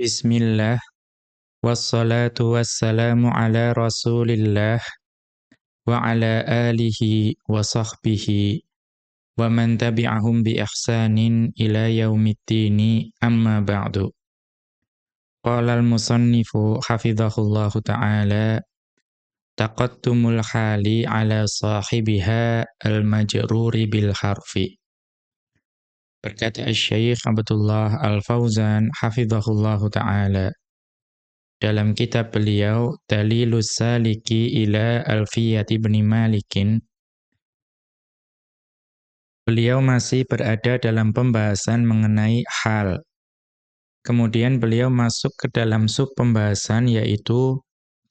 Bismillah Wassalatu wassalamu ala rasulillah Wa ala alihi wa sahbihi Wa man tabi'ahum bi ihsanin ila yaumiddini amma ba'du Qala al-musannifu hafidhahullahu ta'ala Taqattumul hali ala sahibiha al-majruri bil harfi Berkata Syekh Abdullah Al-Fauzan hafizahullahu taala. Dalam kitab beliau Dalilus Saliki ila Alfiyati bin Malikin beliau masih berada dalam pembahasan mengenai hal. Kemudian beliau masuk ke dalam sub pembahasan yaitu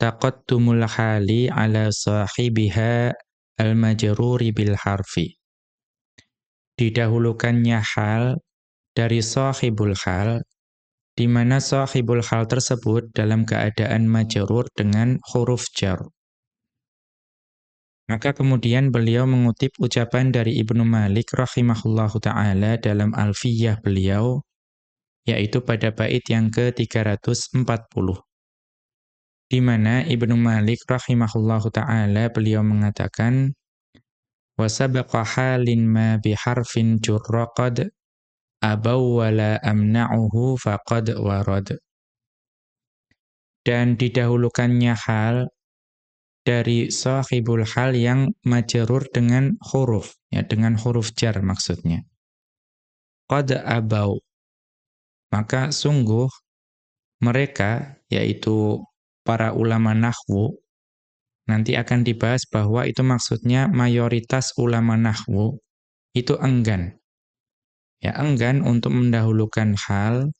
taqattumul hali ala sahibiha al-majruri bil harfi didahulukannya hal dari sahibul hal, di mana sahibul hal tersebut dalam keadaan majrur dengan huruf jar. Maka kemudian beliau mengutip ucapan dari Ibnu Malik rahimahullahu taala dalam Alfiyah beliau yaitu pada bait yang ke-340 di mana Ibnu Malik rahimahullahu taala beliau mengatakan wa sabaqa halin ma biharfin jurraqad abaw wala amna'uhu faqad warad. Dan didahulukannya hal dari sahibul hal yang majrur dengan huruf ya dengan huruf jar maksudnya. Qad abau. Maka sungguh mereka yaitu para ulama nahwu nanti akan dibahas bahwa itu maksudnya mayoritas ulama nahwu itu enggan. Ya, enggan untuk mendahulukan hal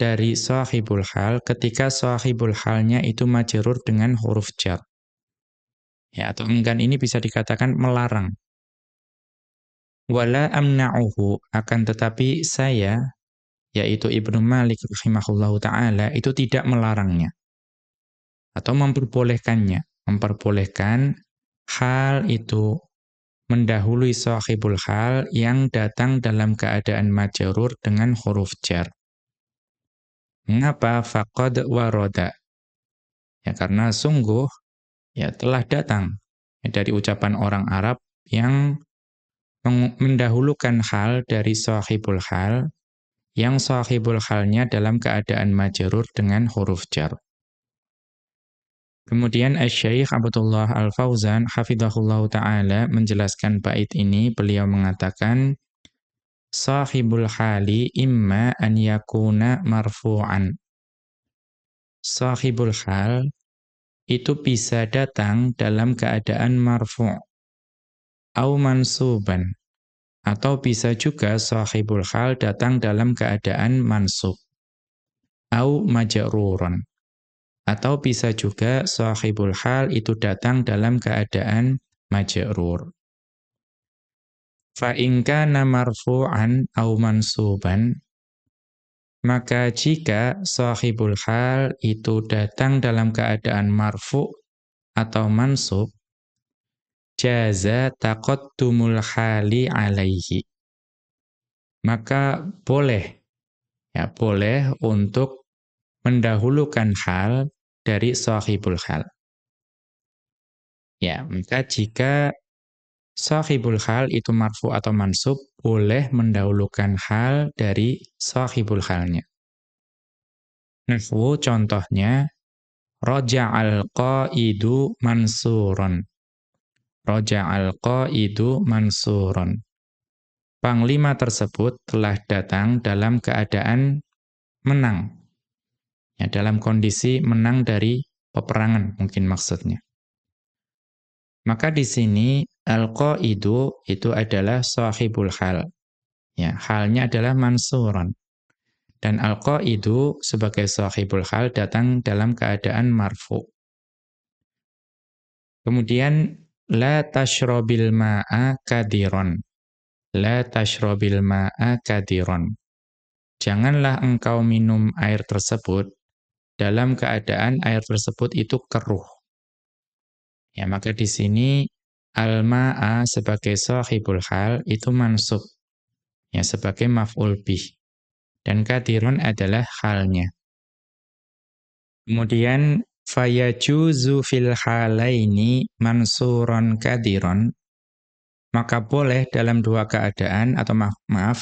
dari sahibul hal ketika sahibul halnya itu majrur dengan huruf jar. Ya, atau enggan ini bisa dikatakan melarang. Wala amna'uhu akan tetapi saya yaitu Ibnu Malik rahimahullahu taala itu tidak melarangnya atau memperbolehkannya memperbolehkan hal itu mendahului sahibul hal yang datang dalam keadaan majrur dengan huruf jar. Mengapa faqad waroda? Ya karena sungguh ya telah datang ya, dari ucapan orang Arab yang mendahulukan hal dari sahibul hal yang sahibul halnya dalam keadaan majrur dengan huruf jar. Kemudian Asy-Syaikh Abdullah Al-Fauzan hafizahullahu taala menjelaskan bait ini. Beliau mengatakan sahibul hali imma an yakuna marfu'an. Sahibul hal itu bisa datang dalam keadaan marfu' au mansuban atau bisa juga sahibul hal datang dalam keadaan mansub au majruran atau bisa juga sahibul hal itu datang dalam keadaan majrur. Fa marfu'an aw mansuban maka jika sahibul hal itu datang dalam keadaan marfu atau mansub jaza taqaddumul hali alaihi maka boleh ya boleh untuk mendahulukan hal dari sahibul hal. Ya, maka jika sahibul hal itu marfu atau mansub, boleh mendahulukan hal dari sahibul halnya. Nahwu contohnya, roja'al qa'idu mansurun. Roja'al qa'idu mansurun. Panglima tersebut telah datang dalam keadaan menang Ya, dalam kondisi menang dari peperangan mungkin maksudnya. Maka di sini al-qaidu itu adalah sahibul hal. Ya, halnya adalah mansuran. Dan al-qaidu sebagai sahibul hal datang dalam keadaan marfu. Kemudian la tashrabil ma'a kadiron. La tashrabil ma'a kadiron. Janganlah engkau minum air tersebut dalam keadaan air tersebut itu keruh. Ya, maka di sini al-ma'a sebagai sahibul hal itu mansub. Ya, sebagai maf'ul bih. Dan kadirun adalah halnya. Kemudian fayajuzu fil halaini mansuron kadiron maka boleh dalam dua keadaan atau maaf, maaf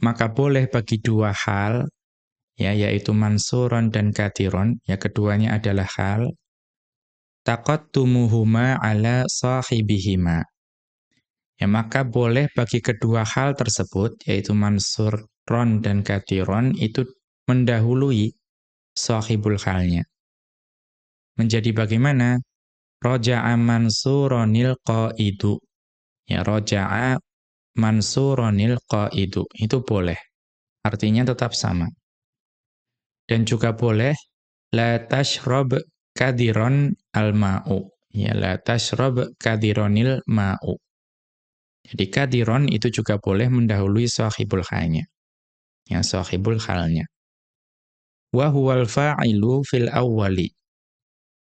maka boleh bagi dua hal ya yaitu mansuron dan kadiron ya keduanya adalah hal taqattumuhuma ala sahibihima ya maka boleh bagi kedua hal tersebut yaitu mansuron dan kadiron itu mendahului sahibul halnya menjadi bagaimana roja'a mansuronil qaidu Ya roja'a mansuronil qaidu. Itu boleh. Artinya tetap sama. Dan juga boleh la tashrob kadiron al-ma'u. Ya la tashrob kadironil ma'u. Jadi kadiron itu juga boleh mendahului sahibul halnya. Ya sahibul halnya. Wa huwal fa'ilu fil awwali.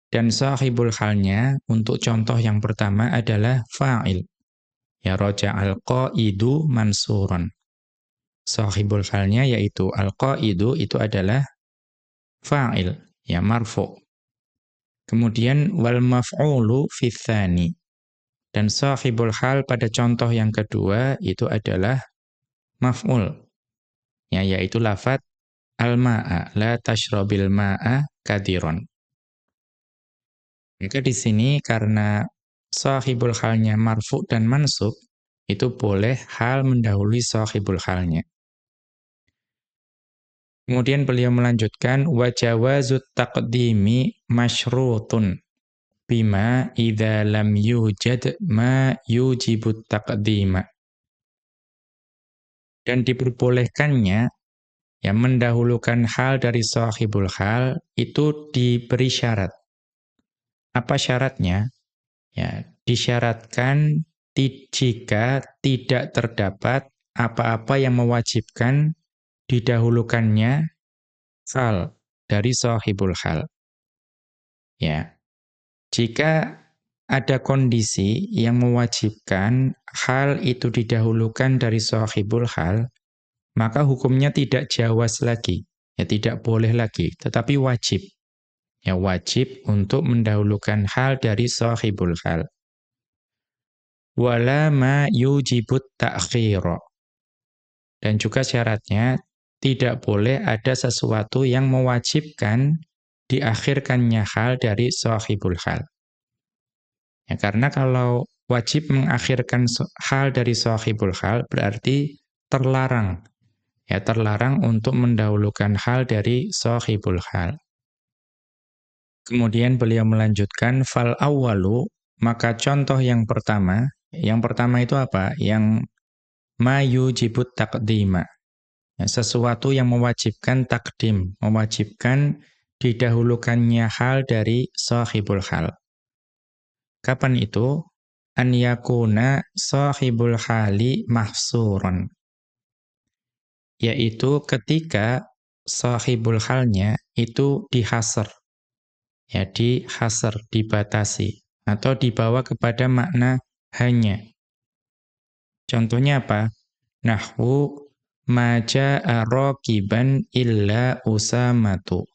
Dan sahibul halnya untuk contoh yang pertama adalah fa'il. Ya roja al-qaidu mansuron. Sahibul halnya yaitu al-qaidu itu adalah fa'il, ya marfu. Kemudian wal maf'ulu fithani. Dan sahibul hal pada contoh yang kedua itu adalah maf'ul. Ya, yaitu lafat al-ma'a, la tashrabil ma'a kadiron. Maka di sini karena sahibul halnya marfu dan mansub, itu boleh hal mendahului sahibul halnya. Kemudian beliau melanjutkan wajawazut taqdimi masyrutun bima idza lam yujad ma yujibut taqdima. Dan diperbolehkannya yang mendahulukan hal dari sahibul hal itu diberi syarat. Apa syaratnya? Ya, disyaratkan jika tidak terdapat apa-apa yang mewajibkan didahulukannya hal dari sahibul hal. Ya. Jika ada kondisi yang mewajibkan hal itu didahulukan dari sahibul hal, maka hukumnya tidak jawas lagi, ya tidak boleh lagi, tetapi wajib ya wajib untuk mendahulukan hal dari sahibul hal. Wala ma yujibut ta'khira. Dan juga syaratnya tidak boleh ada sesuatu yang mewajibkan diakhirkannya hal dari sahibul hal. Ya, karena kalau wajib mengakhirkan hal dari sahibul hal berarti terlarang. Ya, terlarang untuk mendahulukan hal dari sahibul hal. Kemudian beliau melanjutkan fal awwalu maka contoh yang pertama, yang pertama itu apa? Yang mayu jibut takdima. Ya, sesuatu yang mewajibkan takdim, mewajibkan didahulukannya hal dari sahibul hal. Kapan itu? An yakuna sahibul hali mahsuron. Yaitu ketika sahibul halnya itu dihasr, ya di hasr, dibatasi atau dibawa kepada makna hanya. Contohnya apa? Nahwu maja'a raqiban illa usamatu.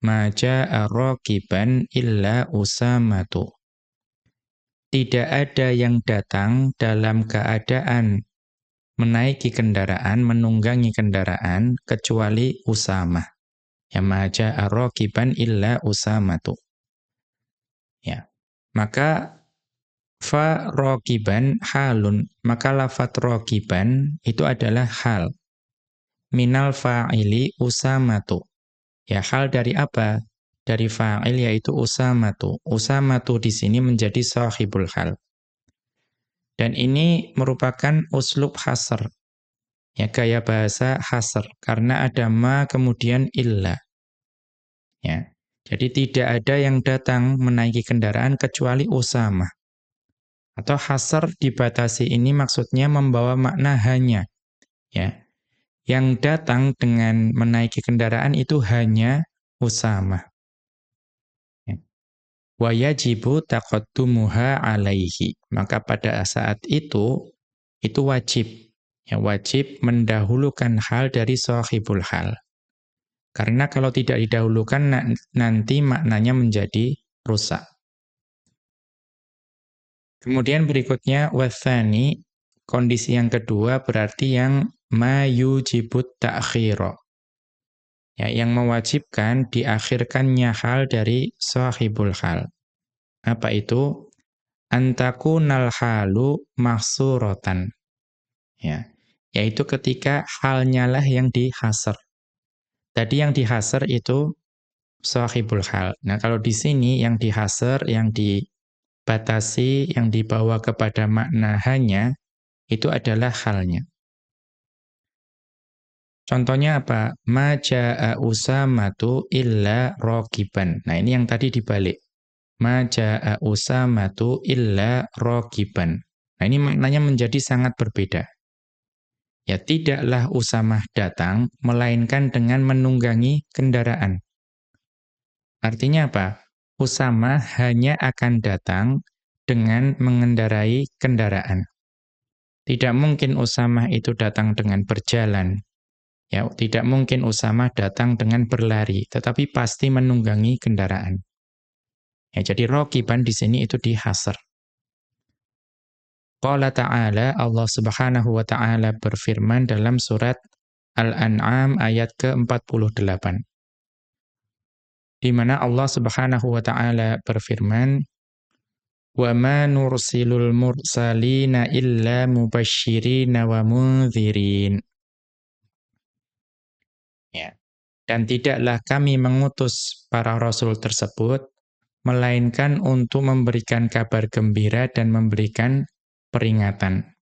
Maja'a raqiban illa usamatu. Tidak ada yang datang dalam keadaan menaiki kendaraan, menunggangi kendaraan, kecuali Usamah. Ya maja arrokiban illa usamatu. Ya. Maka fa rokiban halun. Maka lafat rokiban itu adalah hal. Minal fa'ili usamatu. Ya hal dari apa? Dari fa'il yaitu usamatu. Usamatu di sini menjadi sahibul hal. Dan ini merupakan uslub hasr ya gaya bahasa hasr karena ada ma kemudian illa ya jadi tidak ada yang datang menaiki kendaraan kecuali Usama atau hasr dibatasi ini maksudnya membawa makna hanya ya yang datang dengan menaiki kendaraan itu hanya Usama ya. wa yajibu taqaddumuha alaihi maka pada saat itu itu wajib ya wajib mendahulukan hal dari sahibul hal. Karena kalau tidak didahulukan nanti maknanya menjadi rusak. Kemudian berikutnya wathani, kondisi yang kedua berarti yang mayujibut ta'khira. Ya, yang mewajibkan diakhirkannya hal dari sahibul hal. Apa itu? Antakunal halu mahsuratan. Ya, yaitu ketika halnya lah yang dihasar. Tadi yang dihasar itu sahibul hal. Nah, kalau di sini yang dihasar, yang dibatasi, yang dibawa kepada makna hanya, itu adalah halnya. Contohnya apa? Ma ja'a Usamatu illa rokiban. Nah, ini yang tadi dibalik. Ma ja'a Usamatu illa rokiban. Nah, ini maknanya menjadi sangat berbeda. Ya tidaklah Usamah datang, melainkan dengan menunggangi kendaraan. Artinya apa? Usamah hanya akan datang dengan mengendarai kendaraan. Tidak mungkin Usamah itu datang dengan berjalan. Ya, tidak mungkin Usamah datang dengan berlari, tetapi pasti menunggangi kendaraan. Ya, jadi rokiban di sini itu dihasar. Qala ta'ala, Allah subhanahu wa ta'ala berfirman dalam surat Al-An'am ayat ke-48. Di mana Allah subhanahu wa ta'ala berfirman, Wa ma nursilul mursalina illa mubashirina wa munzirin. Ya. Dan tidaklah kami mengutus para rasul tersebut, melainkan untuk memberikan kabar gembira dan memberikan peringatan.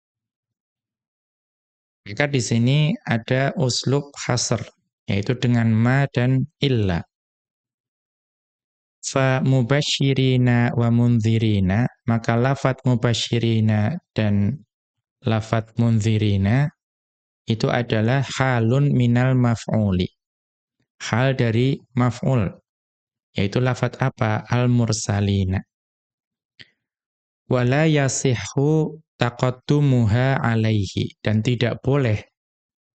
Maka di sini ada uslub hasr, yaitu dengan ma dan illa. Fa mubashirina wa munzirina, maka lafat mubashirina dan lafat munzirina itu adalah halun minal maf'uli. Hal dari maf'ul, yaitu lafat apa? Al-mursalina. Wala yasihhu taqattumuha alaihi dan tidak boleh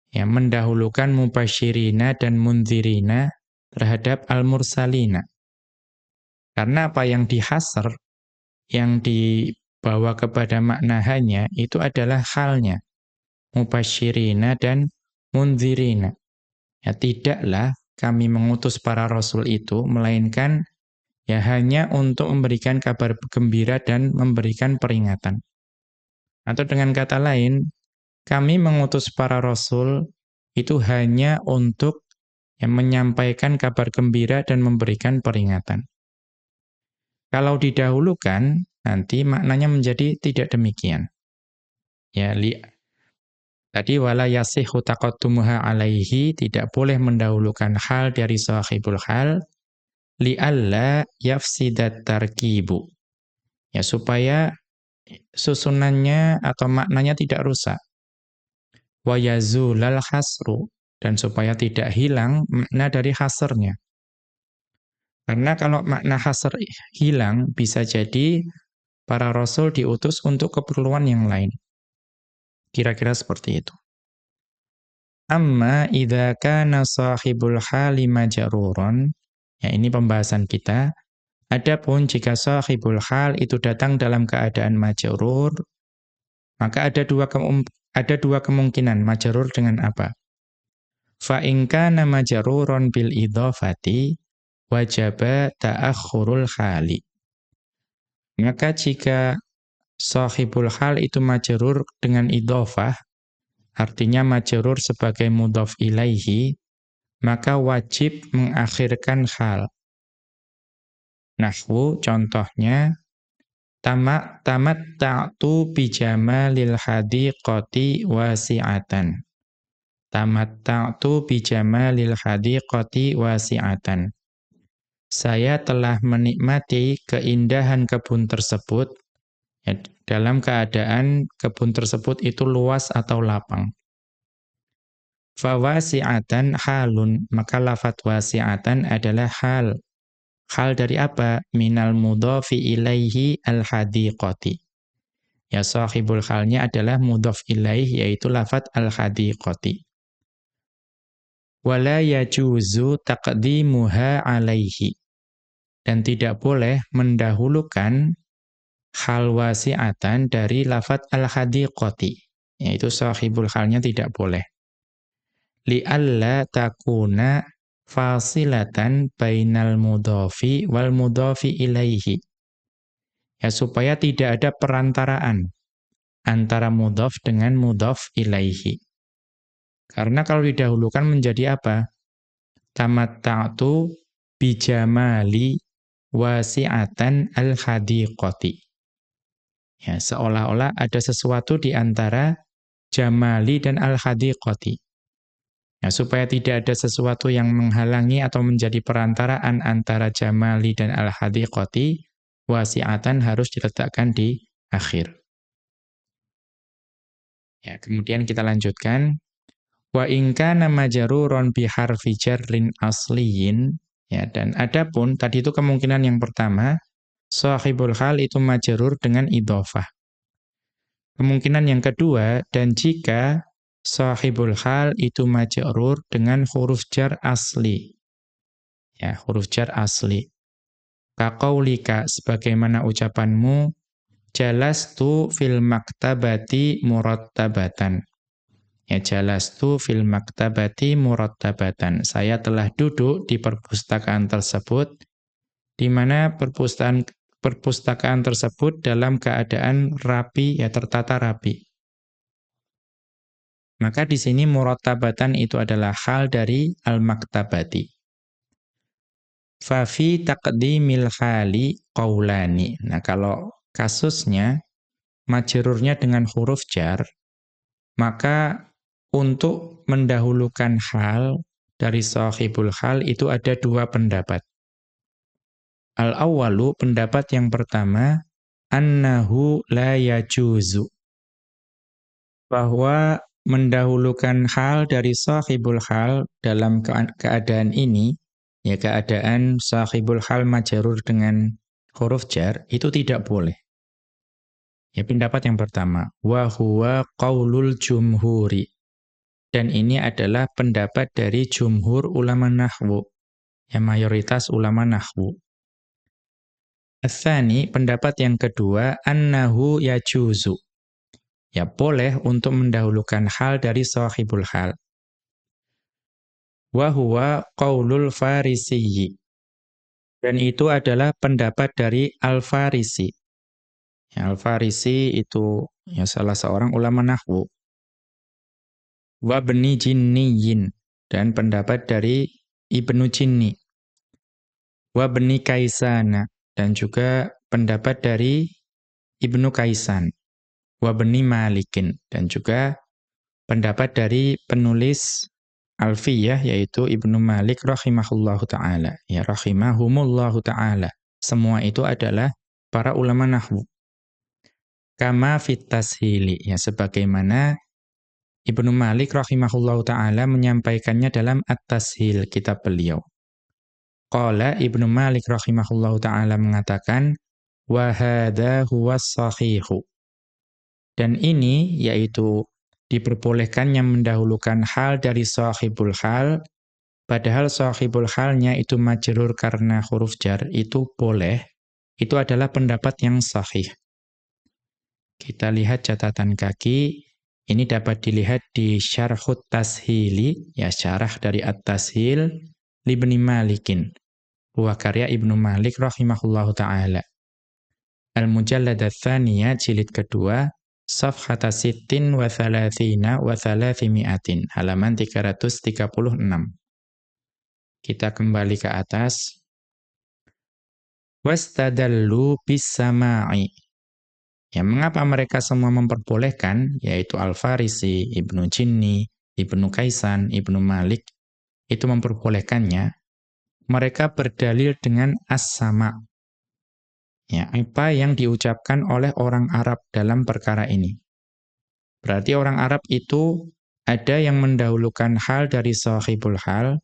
ya mendahulukan mubasyirina dan munzirina terhadap al-mursalina. Karena apa yang dihasar yang dibawa kepada makna hanya itu adalah halnya mubasyirina dan munzirina. Ya tidaklah kami mengutus para rasul itu melainkan ya hanya untuk memberikan kabar gembira dan memberikan peringatan. Atau dengan kata lain, kami mengutus para rasul itu hanya untuk yang menyampaikan kabar gembira dan memberikan peringatan. Kalau didahulukan, nanti maknanya menjadi tidak demikian. Ya, li Tadi wala yasihu taqattumuha alaihi tidak boleh mendahulukan hal dari sahibul hal li alla yafsidat tarkibu. Ya supaya susunannya atau maknanya tidak rusak. Wa yazulal hasru dan supaya tidak hilang makna dari hasrnya. Karena kalau makna hasr hilang bisa jadi para rasul diutus untuk keperluan yang lain. Kira-kira seperti itu. Amma idza kana sahibul hali majruran, ya ini pembahasan kita, Adapun jika sahibul hal itu datang dalam keadaan majrur, maka ada dua ada dua kemungkinan majrur dengan apa? Fa in kana majruron bil idhafati wajaba ta'akhurul hali. Maka jika sahibul hal itu majrur dengan idhafah, artinya majrur sebagai mudhaf ilaihi, maka wajib mengakhirkan hal Nahwu contohnya tamak tamat ta'tu bijamalil hadiqati wasi'atan. Tamat ta'tu bijamalil hadiqati wasi'atan. Saya telah menikmati keindahan kebun tersebut ya, dalam keadaan kebun tersebut itu luas atau lapang. Fawasi'atan halun, maka lafat wasi'atan adalah hal Hal dari apa? Minal mudhafi ilaihi al-hadiqati. Ya sahibul halnya adalah mudhaf ilaih yaitu lafat al-hadiqati. Wala yajuzu taqdimuha alaihi. Dan tidak boleh mendahulukan hal wasi'atan dari lafat al-hadiqati yaitu sahibul halnya tidak boleh. Li'alla takuna fasilatan bainal mudhafi wal mudhafi ilaihi. Ya supaya tidak ada perantaraan antara mudhaf dengan mudhaf ilaihi karena kalau didahulukan menjadi apa? Tamatta'tu bijamali wasi'atan al-hadiqati. Ya, seolah-olah ada sesuatu di antara jamali dan al-hadiqati. Ya, supaya tidak ada sesuatu yang menghalangi atau menjadi perantaraan antara jamali dan al-hadiqati, wasi'atan harus diletakkan di akhir. Ya, kemudian kita lanjutkan Wa in kana majruron bi harfi jarrin asliyin ya dan adapun tadi itu kemungkinan yang pertama sahibul hal itu majrur dengan idhofah. Kemungkinan yang kedua dan jika sahibul hal itu majrur dengan huruf jar asli. Ya, huruf jar asli. Kaqaulika sebagaimana ucapanmu jalastu fil maktabati murattabatan. Ya jalastu fil maktabati murattabatan. Saya telah duduk di perpustakaan tersebut di mana perpustakaan perpustakaan tersebut dalam keadaan rapi ya tertata rapi. Maka di sini murattabatan itu adalah hal dari al-maktabati. Fa fi taqdimil hali qaulani. Nah, kalau kasusnya majrurnya dengan huruf jar, maka untuk mendahulukan hal dari sahibul hal itu ada dua pendapat. Al-awwalu pendapat yang pertama annahu la yajuzu bahwa mendahulukan hal dari sahibul hal dalam keadaan ini ya keadaan sahibul hal majarur dengan huruf jar itu tidak boleh. Ya pendapat yang pertama wa huwa qaulul jumhuri dan ini adalah pendapat dari jumhur ulama nahwu, yang mayoritas ulama nahwu. Athani, pendapat yang kedua, annahu yajuzu. Ya boleh untuk mendahulukan hal dari sahibul hal. Wahuwa qaulul farisiyi. Dan itu adalah pendapat dari Al-Farisi. Ya, Al-Farisi itu ya salah seorang ulama nahwu wabni jinniyin. Dan pendapat dari Ibnu Jinni. Wabni Kaisana. Dan juga pendapat dari Ibnu Kaisan. Wabni Malikin. Dan juga pendapat dari penulis Alfiyah yaitu Ibnu Malik rahimahullahu taala. Ya rahimahumullahu taala. Semua itu adalah para ulama nahwu. Kama fit tashili. Ya sebagaimana Ibnu Malik rahimahullahu taala menyampaikannya dalam At-Tashil kitab beliau. Qala Ibnu Malik rahimahullahu taala mengatakan wa hadza huwas sahihu. Dan ini yaitu diperbolehkannya mendahulukan hal dari sahibul hal padahal sahibul halnya itu majrur karena huruf jar itu boleh. Itu adalah pendapat yang sahih. Kita lihat catatan kaki ini dapat dilihat di Syarhut Tashili, ya syarah dari At-Tashil Libni Malikin. Buah karya Ibnu Malik rahimahullahu taala. Al-Mujallad ats-tsaniyah jilid kedua, safhata sittin wa thalathina wa thalathimi'atin, halaman 336. Kita kembali ke atas. Wastadallu bis sama'i Ya, mengapa mereka semua memperbolehkan, yaitu Al-Farisi, Ibnu Jinni, Ibnu Kaisan, Ibnu Malik, itu memperbolehkannya, mereka berdalil dengan as-sama. Ya, apa yang diucapkan oleh orang Arab dalam perkara ini. Berarti orang Arab itu ada yang mendahulukan hal dari sahibul hal,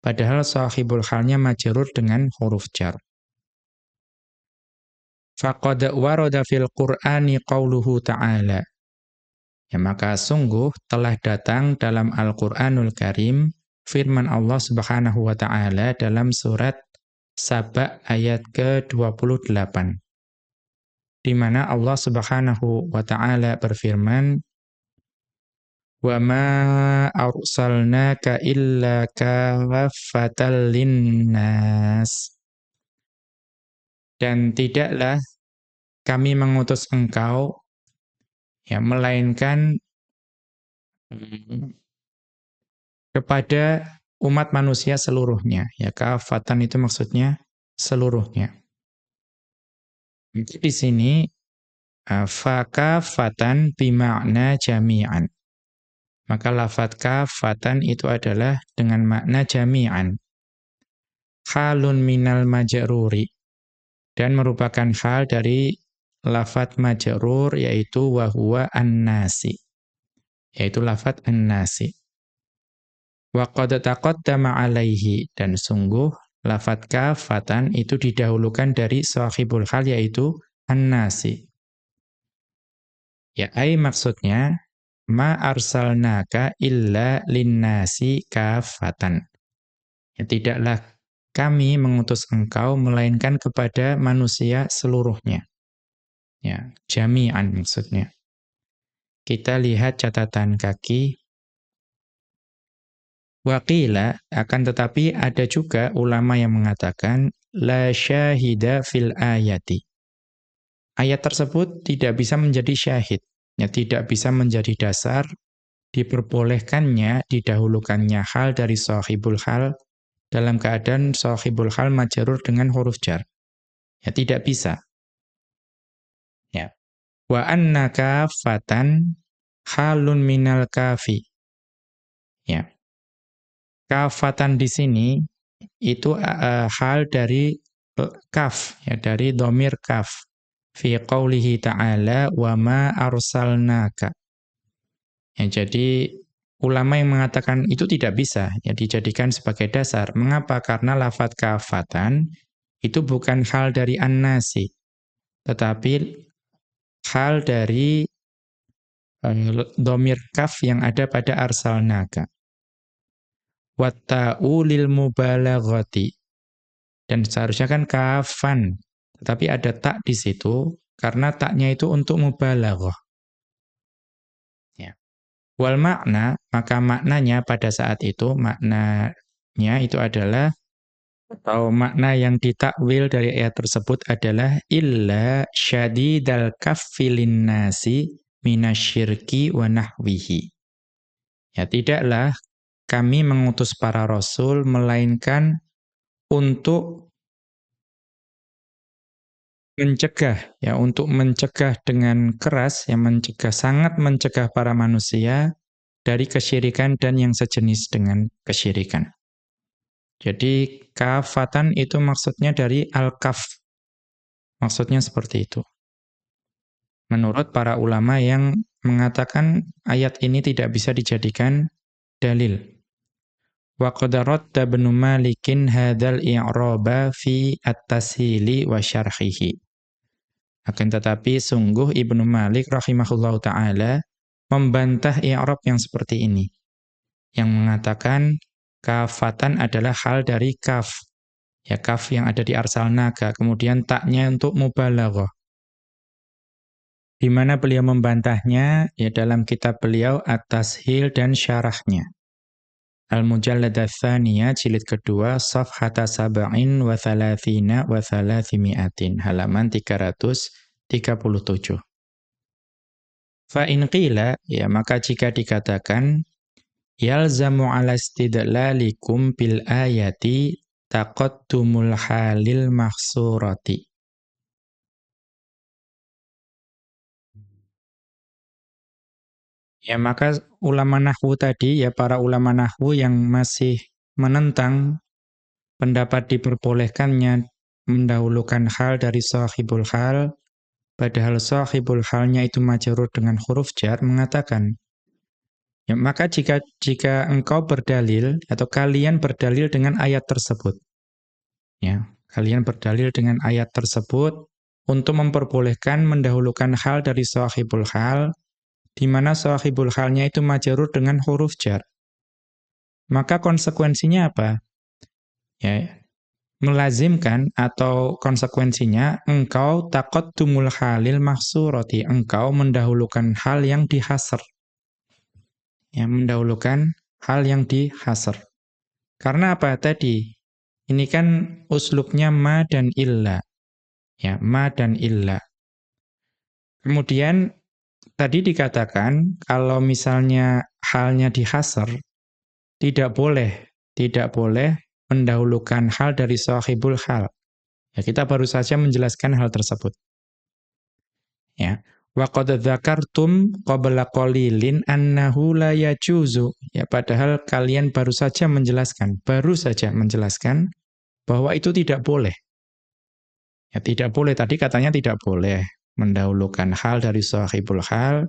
padahal sahibul halnya majrur dengan huruf jar. Faqad warada fil Qur'ani qauluhu ta'ala. Ya maka sungguh telah datang dalam Al-Qur'anul Karim firman Allah Subhanahu wa taala dalam surat Saba ayat ke-28. Di mana Allah Subhanahu wa taala berfirman, "Wa ma arsalnaka illa kaffatan linnas." Dan tidaklah kami mengutus engkau ya melainkan kepada umat manusia seluruhnya. Ya kafatan itu maksudnya seluruhnya. Di sini uh, fakafatan bima'na jami'an. Maka lafat kafatan itu adalah dengan makna jami'an. Halun minal majruri dan merupakan hal dari lafat majrur yaitu wahwa an-nasi. Yaitu lafat an-nasi. Wa qad taqaddama alaihi. Dan sungguh lafat kafatan itu didahulukan dari sahibul hal yaitu an-nasi. Ya ai maksudnya ma arsalnaka illa linnasi kafatan. Ya tidaklah kami mengutus engkau melainkan kepada manusia seluruhnya Ya, jami'an maksudnya. Kita lihat catatan kaki. Waqila akan tetapi ada juga ulama yang mengatakan la syahida fil ayati. Ayat tersebut tidak bisa menjadi syahid, ya tidak bisa menjadi dasar diperbolehkannya didahulukannya hal dari sahibul hal dalam keadaan sahibul hal majrur dengan huruf jar. Ya tidak bisa. Wa annaka fatan halun minal kafi. Ya. Kafatan di sini itu uh, hal dari kaf ya dari domir kaf fi qaulihi ta'ala wa ma arsalnaka. Ya, jadi ulama yang mengatakan itu tidak bisa ya dijadikan sebagai dasar. Mengapa? Karena lafat kafatan itu bukan hal dari an-nasi tetapi hal dari uh, domir kaf yang ada pada arsal naga. Watta'u lil mubalaghati. Dan seharusnya kan kafan, tetapi ada tak di situ karena taknya itu untuk mubalaghah. Wal makna, maka maknanya pada saat itu maknanya itu adalah atau makna yang ditakwil dari ayat tersebut adalah illa syadidal kaffilin nasi minasyirki wa nahwihi. Ya tidaklah kami mengutus para rasul melainkan untuk mencegah ya untuk mencegah dengan keras yang mencegah sangat mencegah para manusia dari kesyirikan dan yang sejenis dengan kesyirikan. Jadi kafatan itu maksudnya dari al-kaf. Maksudnya seperti itu. Menurut para ulama yang mengatakan ayat ini tidak bisa dijadikan dalil. Wa qadarat Ibnu Malikin hadzal i'raba fi at-tashili wa syarhihi. Akan tetapi sungguh Ibnu Malik rahimahullahu taala membantah i'rab yang seperti ini. Yang mengatakan Kafatan adalah hal dari kaf. Ya kaf yang ada di arsal naga. Kemudian taknya untuk mubalaghah. Di mana beliau membantahnya? Ya dalam kitab beliau atas hil dan syarahnya. Al-Mujallad Tsaniyah jilid kedua safhata sab'in wa thalathina wa thalathimi'atin halaman 337. Fa qila ya maka jika dikatakan yalzamu ala istidlalikum bil ayati taqaddumul halil mahsurati. Ya maka ulama nahwu tadi ya para ulama nahwu yang masih menentang pendapat diperbolehkannya mendahulukan hal dari sahibul hal padahal sahibul halnya itu majrur dengan huruf jar mengatakan Ya, maka jika jika engkau berdalil atau kalian berdalil dengan ayat tersebut, ya, kalian berdalil dengan ayat tersebut untuk memperbolehkan mendahulukan hal dari sahibul hal, di mana sahibul halnya itu majarur dengan huruf jar. maka konsekuensinya apa? Ya, melazimkan atau konsekuensinya engkau takut tumul halil mahsurati, engkau mendahulukan hal yang dihasr. Ya, mendahulukan hal yang dihasr. Karena apa tadi? Ini kan uslubnya ma dan illa. Ya, ma dan illa. Kemudian tadi dikatakan kalau misalnya halnya dihasr, tidak boleh, tidak boleh mendahulukan hal dari sahibul hal. Ya, kita baru saja menjelaskan hal tersebut. Ya. Wa qad dzakartum qabla qalilin annahu la yajuzu. Ya padahal kalian baru saja menjelaskan, baru saja menjelaskan bahwa itu tidak boleh. Ya tidak boleh tadi katanya tidak boleh mendahulukan hal dari sahibul hal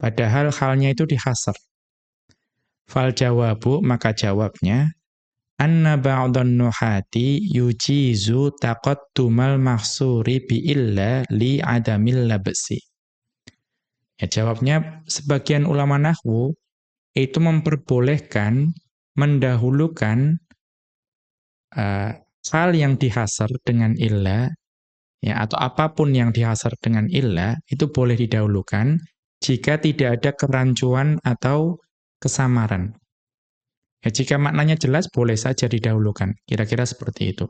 padahal halnya itu dihasar. Fal jawabu maka jawabnya anna ba'dhan nuhati yujizu taqattumal mahsuri bi illa li adamil labsi. Ya jawabnya sebagian ulama nahwu itu memperbolehkan mendahulukan uh, hal yang dihasar dengan illa ya atau apa pun yang dihasar dengan illa itu boleh didahulukan jika tidak ada kerancuan atau kesamaran. Ya jika maknanya jelas boleh saja didahulukan. Kira-kira seperti itu.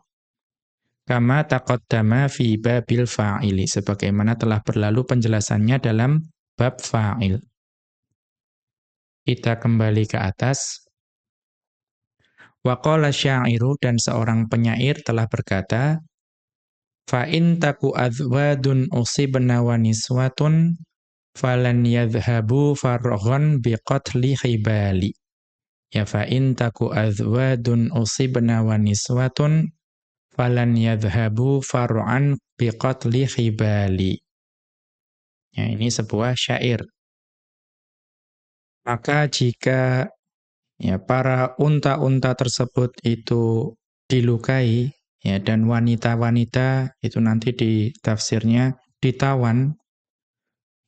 Kama taqaddama fi babil fa'ili sebagaimana telah berlalu penjelasannya dalam bab fa'il. Kita kembali ke atas. Waqala syairu dan seorang penyair telah berkata, Fa'in taku adwadun usibna wa niswatun falan yadhhabu farghon biqatli khibali. Ya fa'in taku adwadun usibna wa niswatun falan yadhhabu far'an biqatli khibali. Ya, ini sebuah syair. Maka jika ya para unta-unta tersebut itu dilukai ya dan wanita-wanita itu nanti di tafsirnya ditawan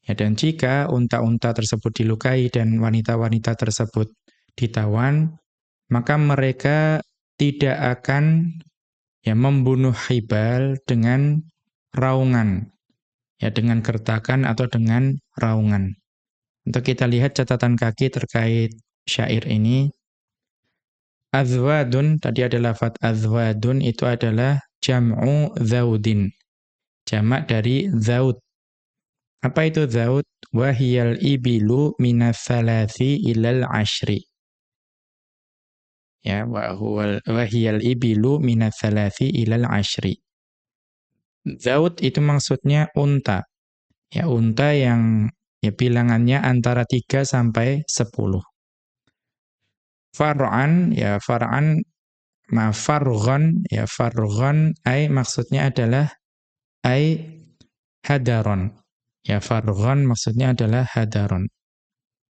ya dan jika unta-unta tersebut dilukai dan wanita-wanita tersebut ditawan maka mereka tidak akan ya membunuh hibal dengan raungan ya dengan gertakan atau dengan raungan. Untuk kita lihat catatan kaki terkait syair ini. Azwadun, tadi ada lafat azwadun, itu adalah jam'u zaudin. Jamak dari zaud. Apa itu zaud? Wahiyal ibilu minas salasi ilal ashri. Ya, wahiyal ibilu minas salasi ilal ashri. Zaud itu maksudnya unta. Ya, unta yang ya bilangannya antara 3 sampai 10. Far'an ya far'an ma farghan ya farghan ai maksudnya adalah ai hadaron. Ya farghan maksudnya adalah hadaron.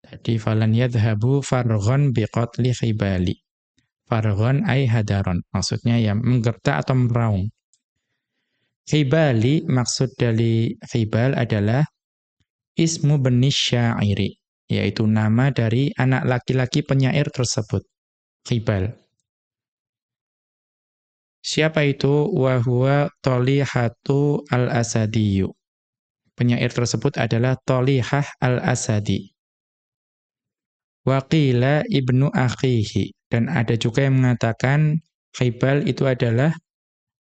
Jadi falan yadhhabu farghan biqatli khibali. Farghan ai hadaron. Maksudnya ya menggerta atau meraung. Khibali, maksud dari khibal adalah ismu benis syairi, yaitu nama dari anak laki-laki penyair tersebut. Khibal. Siapa itu? Wahuwa Tolihatu al-Asadiyu. Penyair tersebut adalah Tolihah al-Asadi. Waqila ibnu akhihi. Dan ada juga yang mengatakan Khibal itu adalah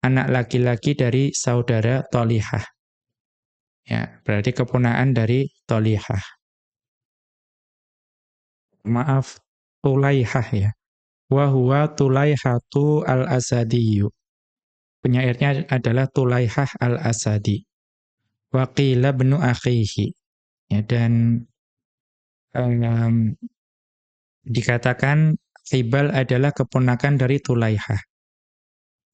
anak laki-laki dari saudara Tolihah. Ya, berarti kepunaan dari Tolihah. Maaf, Tulaihah ya. Wahuwa Tulaihatu al-Asadiyu. Penyairnya adalah Tulaihah al-Asadi. Waqila benu akhihi. Ya, dan um, dikatakan Khibal adalah keponakan dari Tulaihah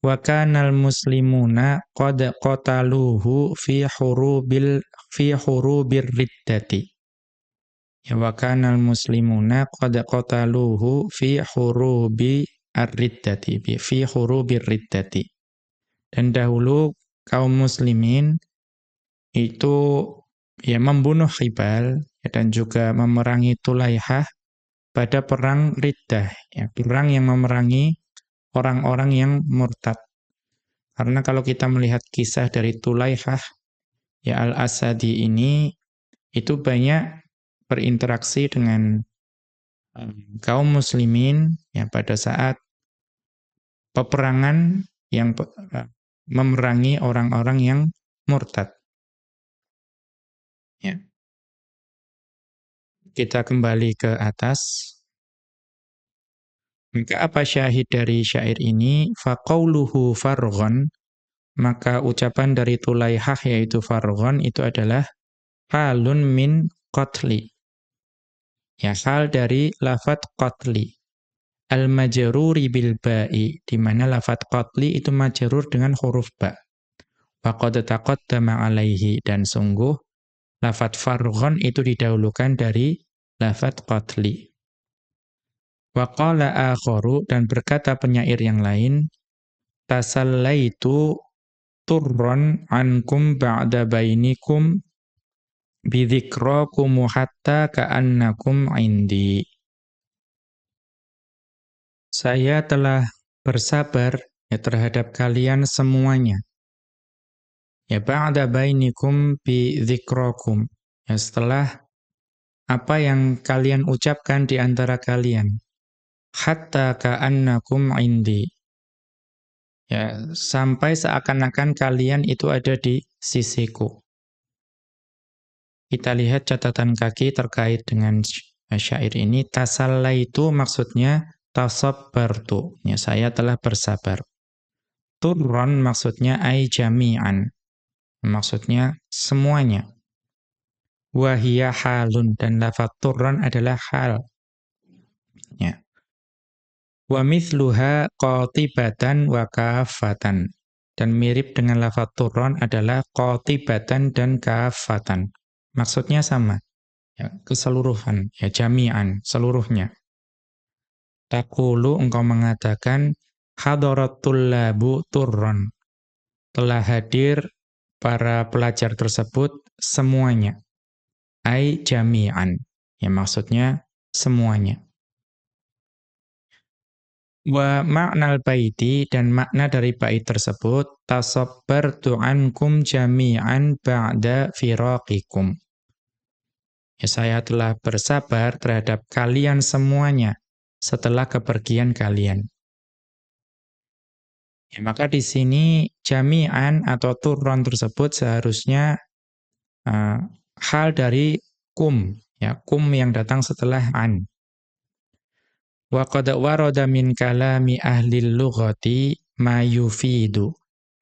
wa kanal muslimuna qad qataluhu fi hurubil fi hurubir riddati ya wa kanal muslimuna qad qataluhu fi hurubi ar-riddati fi hurubir riddati dan dahulu kaum muslimin itu ya membunuh Khibal ya, dan juga memerangi Tulaihah pada perang Riddah, ya, perang yang memerangi orang-orang yang murtad. Karena kalau kita melihat kisah dari Tulaihah, ya Al-Asadi ini, itu banyak berinteraksi dengan um, kaum muslimin ya pada saat peperangan yang uh, memerangi orang-orang yang murtad. Ya. Kita kembali ke atas. Maka apa syahid dari syair ini? Faqauluhu farghon. Maka ucapan dari Tulaihah yaitu farghon itu adalah halun min qatli. Ya, hal dari lafat qatli. Al-majruri bil ba'i, di mana lafat qatli itu majrur dengan huruf ba. Wa qad taqaddama alaihi dan sungguh lafat farghon itu didahulukan dari lafat qatli. Wa qala akharu dan berkata penyair yang lain, tasallaitu turron ankum ba'da bainikum bidhikrakum hatta ka'annakum indi. Saya telah bersabar ya terhadap kalian semuanya. Ya ba'da bainikum bidhikrakum. Ya setelah apa yang kalian ucapkan di antara kalian hatta ka'annakum indi. Ya, sampai seakan-akan kalian itu ada di sisiku. Kita lihat catatan kaki terkait dengan syair ini. Tasalla itu maksudnya tasabbartu. Ya, saya telah bersabar. Turron maksudnya ay jami'an. Maksudnya semuanya. Wahiyah halun. Dan lafat turron adalah hal. Ya. Wa mithluha qatibatan wa kafatan. Dan mirip dengan lafaz turron adalah qatibatan dan kafatan. Maksudnya sama. Ya, keseluruhan, ya jami'an, seluruhnya. Takulu engkau mengatakan hadaratul labu turron. Telah hadir para pelajar tersebut semuanya. Ai jami'an. Ya maksudnya semuanya. Wa ma'nal baiti dan makna dari bait tersebut tasabbartu ankum jami'an ba'da firaqikum. Ya, saya telah bersabar terhadap kalian semuanya setelah kepergian kalian. Ya, maka di sini jami'an atau turron tersebut seharusnya uh, hal dari kum, ya kum yang datang setelah an. Wa qad warada min kalami ahli lughati ma yufidu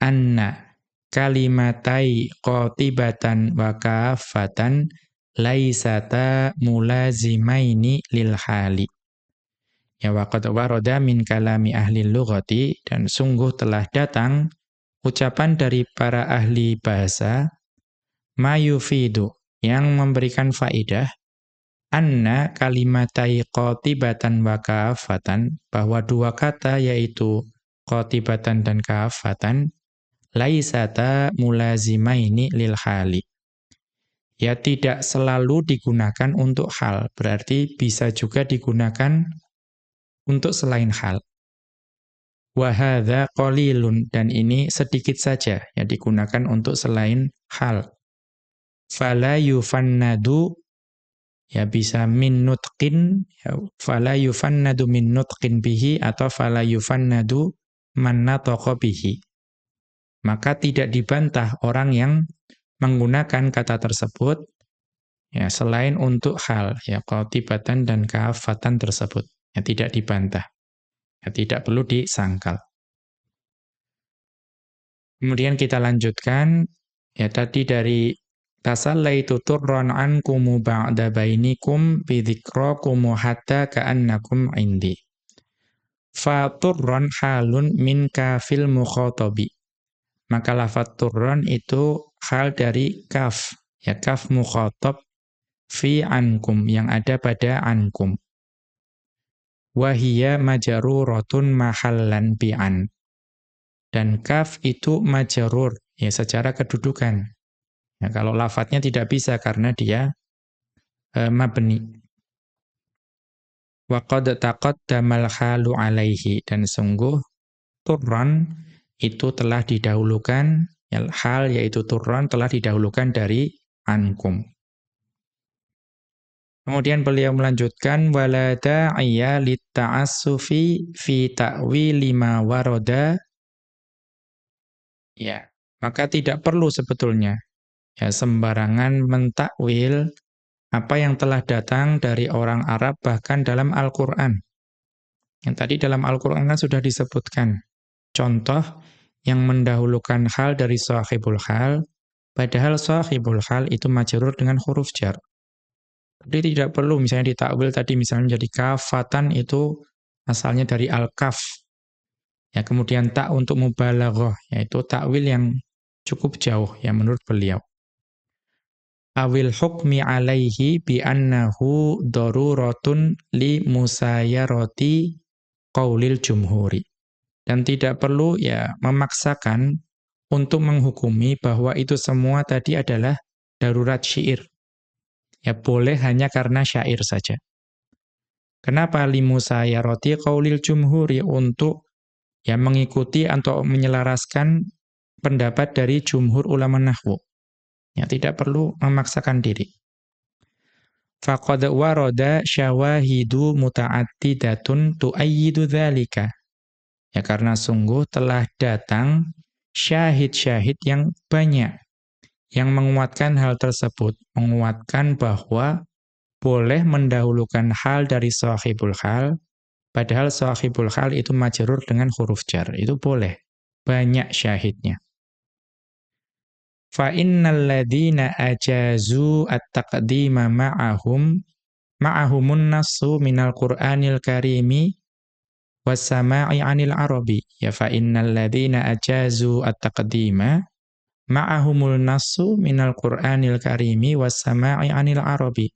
anna kalimatai qatibatan wa kafatan laisata mulazimaini lil hali. Ya wa qad warada min kalami ahli lughati dan sungguh telah datang ucapan dari para ahli bahasa ma yufidu yang memberikan faidah anna kalimatai qatibatan wa kafatan bahwa dua kata yaitu qatibatan dan kafatan laisata mulazimaini lil hali ya tidak selalu digunakan untuk hal berarti bisa juga digunakan untuk selain hal. Wa hadza qalilun dan ini sedikit saja yang digunakan untuk selain hal. Fala yufannadu ya bisa min nutqin ya, fala yufannadu min nutqin bihi atau fala yufannadu man bihi. Maka tidak dibantah orang yang menggunakan kata tersebut ya selain untuk hal ya qatibatan dan kafatan tersebut ya tidak dibantah ya tidak perlu disangkal kemudian kita lanjutkan ya tadi dari Tasallaitu turran ankumu ba'da bainikum bidhikrakumu hatta ka'annakum indi. Faturran halun min kafil mukhatabi. Maka lafat turran itu hal dari kaf. Ya kaf mukhatab fi ankum yang ada pada ankum. Wahiyya majaruratun mahallan bi'an. Dan kaf itu majarur, ya secara kedudukan. Ya, kalau lafadznya tidak bisa karena dia e, mabni. Wa qad taqaddamal halu alaihi dan sungguh turran itu telah didahulukan hal yaitu turran telah didahulukan dari ankum. Kemudian beliau melanjutkan wala da'iya litta'assufi fi ta'wili ma warada ya maka tidak perlu sebetulnya ya sembarangan mentakwil apa yang telah datang dari orang Arab bahkan dalam Al-Qur'an. Yang tadi dalam Al-Qur'an kan sudah disebutkan contoh yang mendahulukan hal dari sahibul hal padahal sahibul hal itu majrur dengan huruf jar. Jadi tidak perlu misalnya ditakwil tadi misalnya menjadi kafatan itu asalnya dari al-kaf. Ya, kemudian tak untuk mubalaghah yaitu takwil yang cukup jauh ya menurut beliau. Awil hukmi alaihi bi annahu daruratun li musayarati qaulil jumhuri. Dan tidak perlu ya memaksakan untuk menghukumi bahwa itu semua tadi adalah darurat syair Ya boleh hanya karena syair saja. Kenapa limu saya roti kaulil jumhuri untuk ya mengikuti atau menyelaraskan pendapat dari jumhur ulama nahwu. Ya tidak perlu memaksakan diri. Faqad warada syawahidu muta'addidatun tu'ayyidu dzalika. Ya karena sungguh telah datang syahid-syahid yang banyak yang menguatkan hal tersebut, menguatkan bahwa boleh mendahulukan hal dari sahibul hal, padahal sahibul hal itu majrur dengan huruf jar. Itu boleh. Banyak syahidnya. Fa innal ladzina ajazu at-taqdima ma'ahum ma'ahumun nassu minal Qur'anil Karimi was-sama'i 'anil Arabi. Ya fa innal ladzina ajazu at-taqdima ma'ahumul nasu minal Qur'anil karimi wassama'i anil arabi.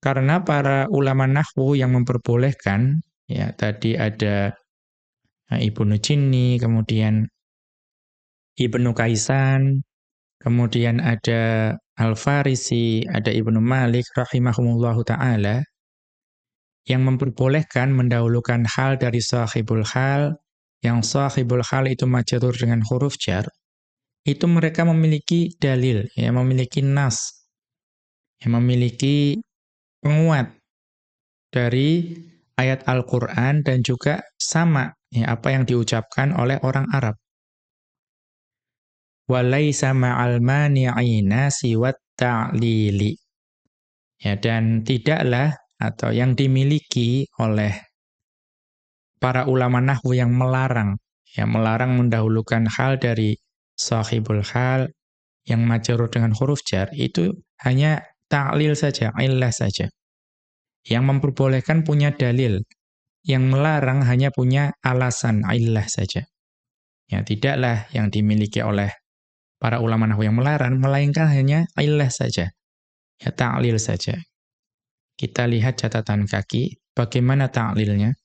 Karena para ulama nahwu yang memperbolehkan, ya tadi ada ya, Ibnu Jinni, kemudian Ibnu Kaisan, kemudian ada Al-Farisi, ada Ibnu Malik rahimahumullahu ta'ala, yang memperbolehkan mendahulukan hal dari sahibul hal, yang sahibul hal itu majrur dengan huruf jar, itu mereka memiliki dalil, ya, memiliki nas, yang memiliki penguat dari ayat Al-Quran dan juga sama ya, apa yang diucapkan oleh orang Arab. Walaysa ma'al mani'ina siwat ta'lili. Ya, dan tidaklah atau yang dimiliki oleh para ulama nahwu yang melarang, yang melarang mendahulukan hal dari sahibul hal yang majrur dengan huruf jar itu hanya ta'lil saja, illah saja. Yang memperbolehkan punya dalil, yang melarang hanya punya alasan illah saja. Ya, tidaklah yang dimiliki oleh para ulama nahwu yang melarang melainkan hanya illah saja. Ya ta'lil saja. Kita lihat catatan kaki bagaimana ta'lilnya.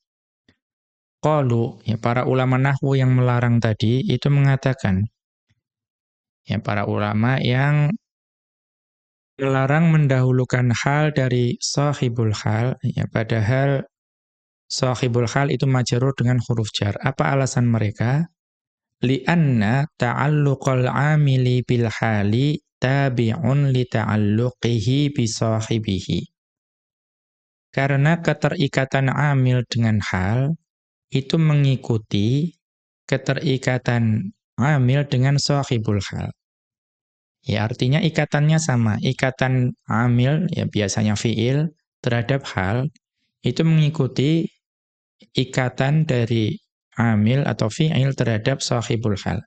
Qalu, ya para ulama nahwu yang melarang tadi itu mengatakan ya para ulama yang melarang mendahulukan hal dari sahibul hal ya padahal sahibul hal itu majrur dengan huruf jar. Apa alasan mereka? Lianna ta'alluqal 'amili bil hali tabi'un li ta'alluqihi bi sahibihi. Karena keterikatan amil dengan hal itu mengikuti keterikatan amil dengan sahibul hal. Ya artinya ikatannya sama, ikatan amil ya biasanya fiil terhadap hal itu mengikuti ikatan dari amil atau fiil terhadap sahibul hal.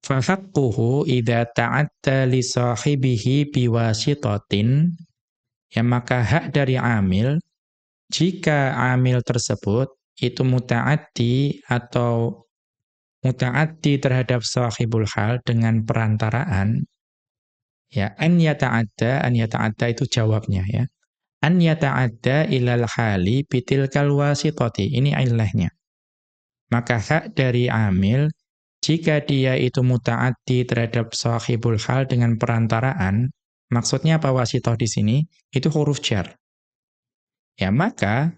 Fahaqquhu idza ta'atta li sahibihi biwasitatin ya maka hak dari amil jika amil tersebut itu muta'addi atau muta'addi terhadap sahibul hal dengan perantaraan ya an yata'adda an yata'adda itu jawabnya ya. An yata'adda ilal hali bitilkal wasitati ini ilahnya. Maka hak dari amil jika dia itu muta'addi terhadap sahibul hal dengan perantaraan maksudnya apa wasitoh di sini itu huruf jar Ya maka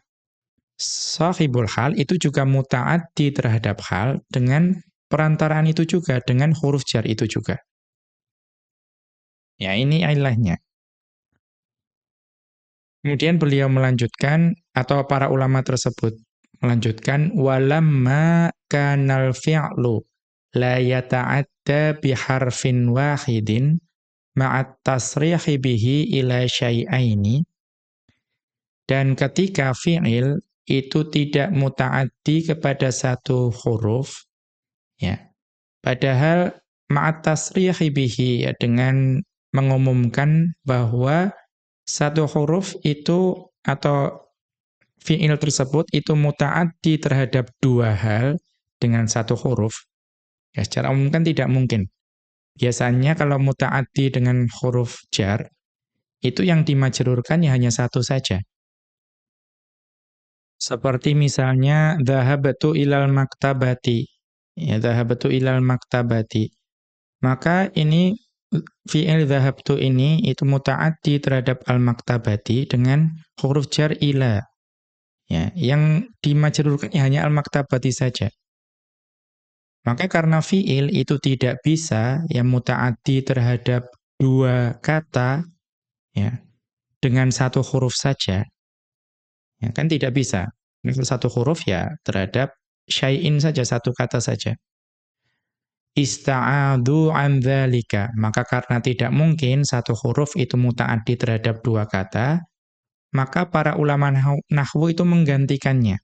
sahibul hal itu juga muta'addi terhadap hal dengan perantaraan itu juga, dengan huruf jar itu juga. Ya ini ilahnya. Kemudian beliau melanjutkan, atau para ulama tersebut melanjutkan, walamma kanal fi'lu la yata'adda biharfin wahidin ma'at tasrihi bihi ila syai'aini dan ketika fi'il itu tidak muta'addi kepada satu huruf, ya. Padahal ma'at tasrihi bihi ya, dengan mengumumkan bahwa satu huruf itu atau fi'il tersebut itu muta'addi terhadap dua hal dengan satu huruf. Ya, secara umum kan tidak mungkin. Biasanya kalau muta'addi dengan huruf jar, itu yang dimajrurkan ya hanya satu saja. Seperti misalnya dhahabtu ilal maktabati. Ya dhahabtu ilal maktabati. Maka ini fi'il dhahabtu ini itu mutaaddi terhadap al maktabati dengan huruf jar ila. Ya, yang dimajrurkan hanya al maktabati saja. Maka karena fi'il itu tidak bisa yang mutaaddi terhadap dua kata ya dengan satu huruf saja, Ya, kan tidak bisa. Satu huruf ya terhadap syai'in saja, satu kata saja. Ista'adu an dhalika. Maka karena tidak mungkin satu huruf itu muta'addi terhadap dua kata, maka para ulama nahwu itu menggantikannya.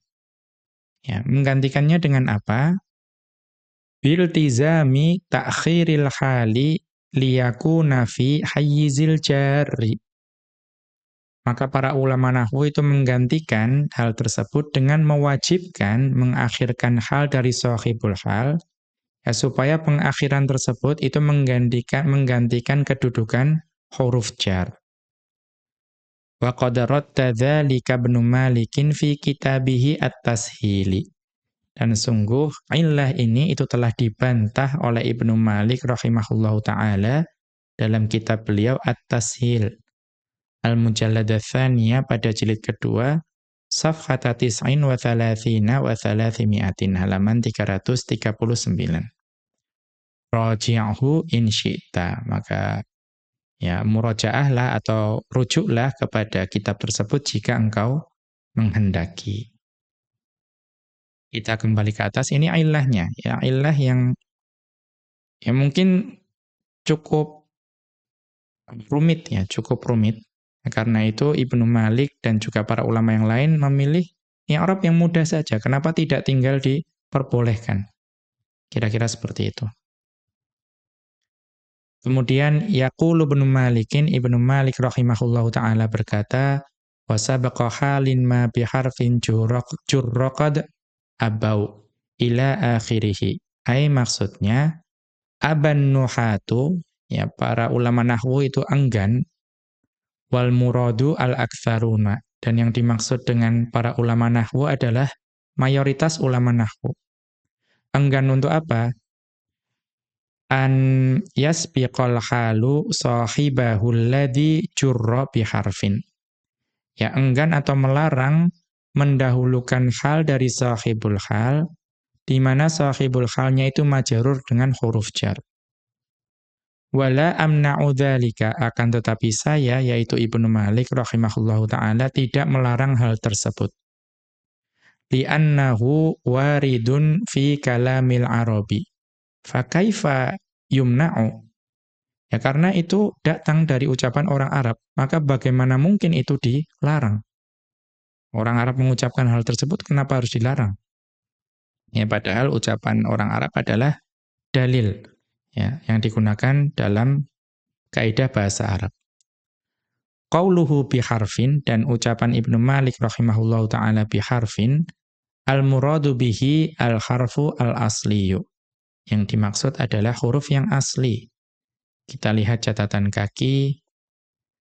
Ya, menggantikannya dengan apa? Biltizami ta'khiril hali liyakuna fi hayyizil jari. Maka para ulama nahwu itu menggantikan hal tersebut dengan mewajibkan mengakhirkan hal dari sahibul hal ya, supaya pengakhiran tersebut itu menggantikan menggantikan kedudukan huruf jar. Wa qad radda dzalika Malikin fi kitabihi At-Tashili. Dan sungguh illah ini itu telah dibantah oleh Ibnu Malik rahimahullahu taala dalam kitab beliau At-Tashil Al-Mujallad pada jilid kedua Safhata tis'in wa thalathina wa thalathimi'atin halaman 339. Raji'ahu in syi'ta. Maka ya murajaahlah atau rujuklah kepada kitab tersebut jika engkau menghendaki. Kita kembali ke atas ini ilahnya, ya ilah yang ya mungkin cukup rumit ya, cukup rumit karena itu Ibnu Malik dan juga para ulama yang lain memilih yang Arab yang mudah saja. Kenapa tidak tinggal diperbolehkan? Kira-kira seperti itu. Kemudian yaqulu Ibnu Malikin Ibnu Malik rahimahullahu taala berkata wa sabaqa halin ma bi harfin abau ila akhirih. Ai maksudnya aban nuhatu ya para ulama nahwu itu enggan wal muradu al aktsaruna dan yang dimaksud dengan para ulama nahwu adalah mayoritas ulama nahwu. Enggan untuk apa? An yasbiqal halu sahibahu alladhi jurra biharfin. Ya enggan atau melarang mendahulukan hal dari sahibul hal di mana sahibul halnya itu majarur dengan huruf jar. Wala amna'u dzalika akan tetapi saya yaitu Ibnu Malik rahimahullahu taala tidak melarang hal tersebut. Li'annahu waridun fi kalamil arabi. Fa kaifa yumna'u? Ya karena itu datang dari ucapan orang Arab, maka bagaimana mungkin itu dilarang? Orang Arab mengucapkan hal tersebut kenapa harus dilarang? Ya padahal ucapan orang Arab adalah dalil ya yang digunakan dalam kaidah bahasa Arab. Qauluhu biharfin dan ucapan Ibnu Malik rahimahullahu taala biharfin al-muradu bihi al-harfu al-asliyu. Yang dimaksud adalah huruf yang asli. Kita lihat catatan kaki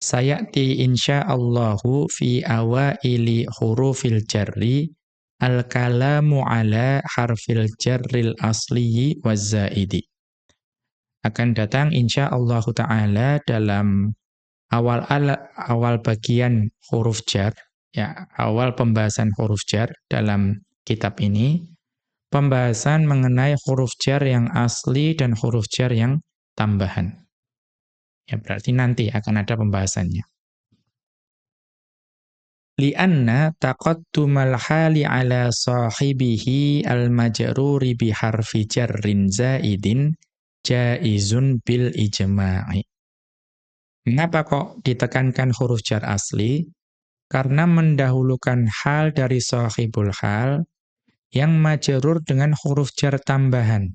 sayati insyaallahu fi awaili hurufil jarri al-kalamu ala harfil jarril asliyi waz zaidi akan datang insya Allah Ta'ala dalam awal al, awal bagian huruf jar, ya awal pembahasan huruf jar dalam kitab ini pembahasan mengenai huruf jar yang asli dan huruf jar yang tambahan. Ya berarti nanti akan ada pembahasannya. Lianna taqattumal hali ala sahibihi al-majruri bi harfi jarrin zaidin jaizun bil ijma'i. Mengapa kok ditekankan huruf jar asli? Karena mendahulukan hal dari sahibul hal yang majrur dengan huruf jar tambahan.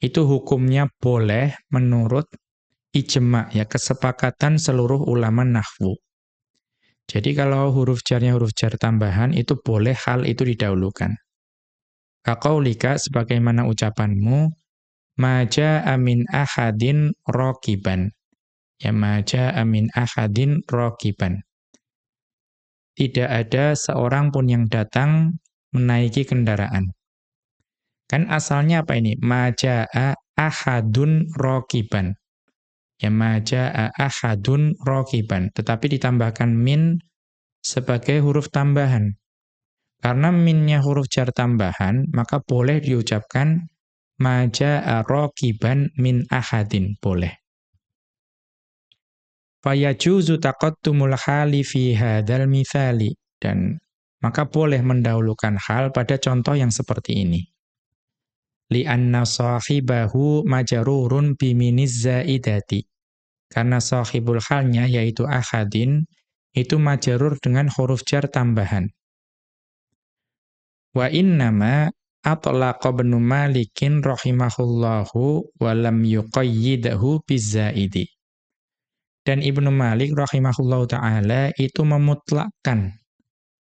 Itu hukumnya boleh menurut ijma ya kesepakatan seluruh ulama nahwu. Jadi kalau huruf jarnya huruf jar tambahan itu boleh hal itu didahulukan. Kaqaulika sebagaimana ucapanmu maja amin ahadin rokiban. Ya maja amin ahadin rokiban. Tidak ada seorang pun yang datang menaiki kendaraan. Kan asalnya apa ini? Maja'a ahadun rokiban. Ya maja'a ahadun rokiban. Tetapi ditambahkan min sebagai huruf tambahan. Karena minnya huruf jar tambahan, maka boleh diucapkan maja'a rokiban min ahadin. Boleh. Fayajuzu taqattumul hali fi hadal mithali. Dan maka boleh mendahulukan hal pada contoh yang seperti ini. Li'anna sahibahu majarurun biminiz zaidati. Karena sahibul halnya yaitu ahadin, itu majarur dengan huruf jar tambahan. Wa innama atlaqa ibnu Malikin rahimahullahu wa lam yuqayyidahu bizzaidi. Dan Ibnu Malik rahimahullahu taala itu memutlakkan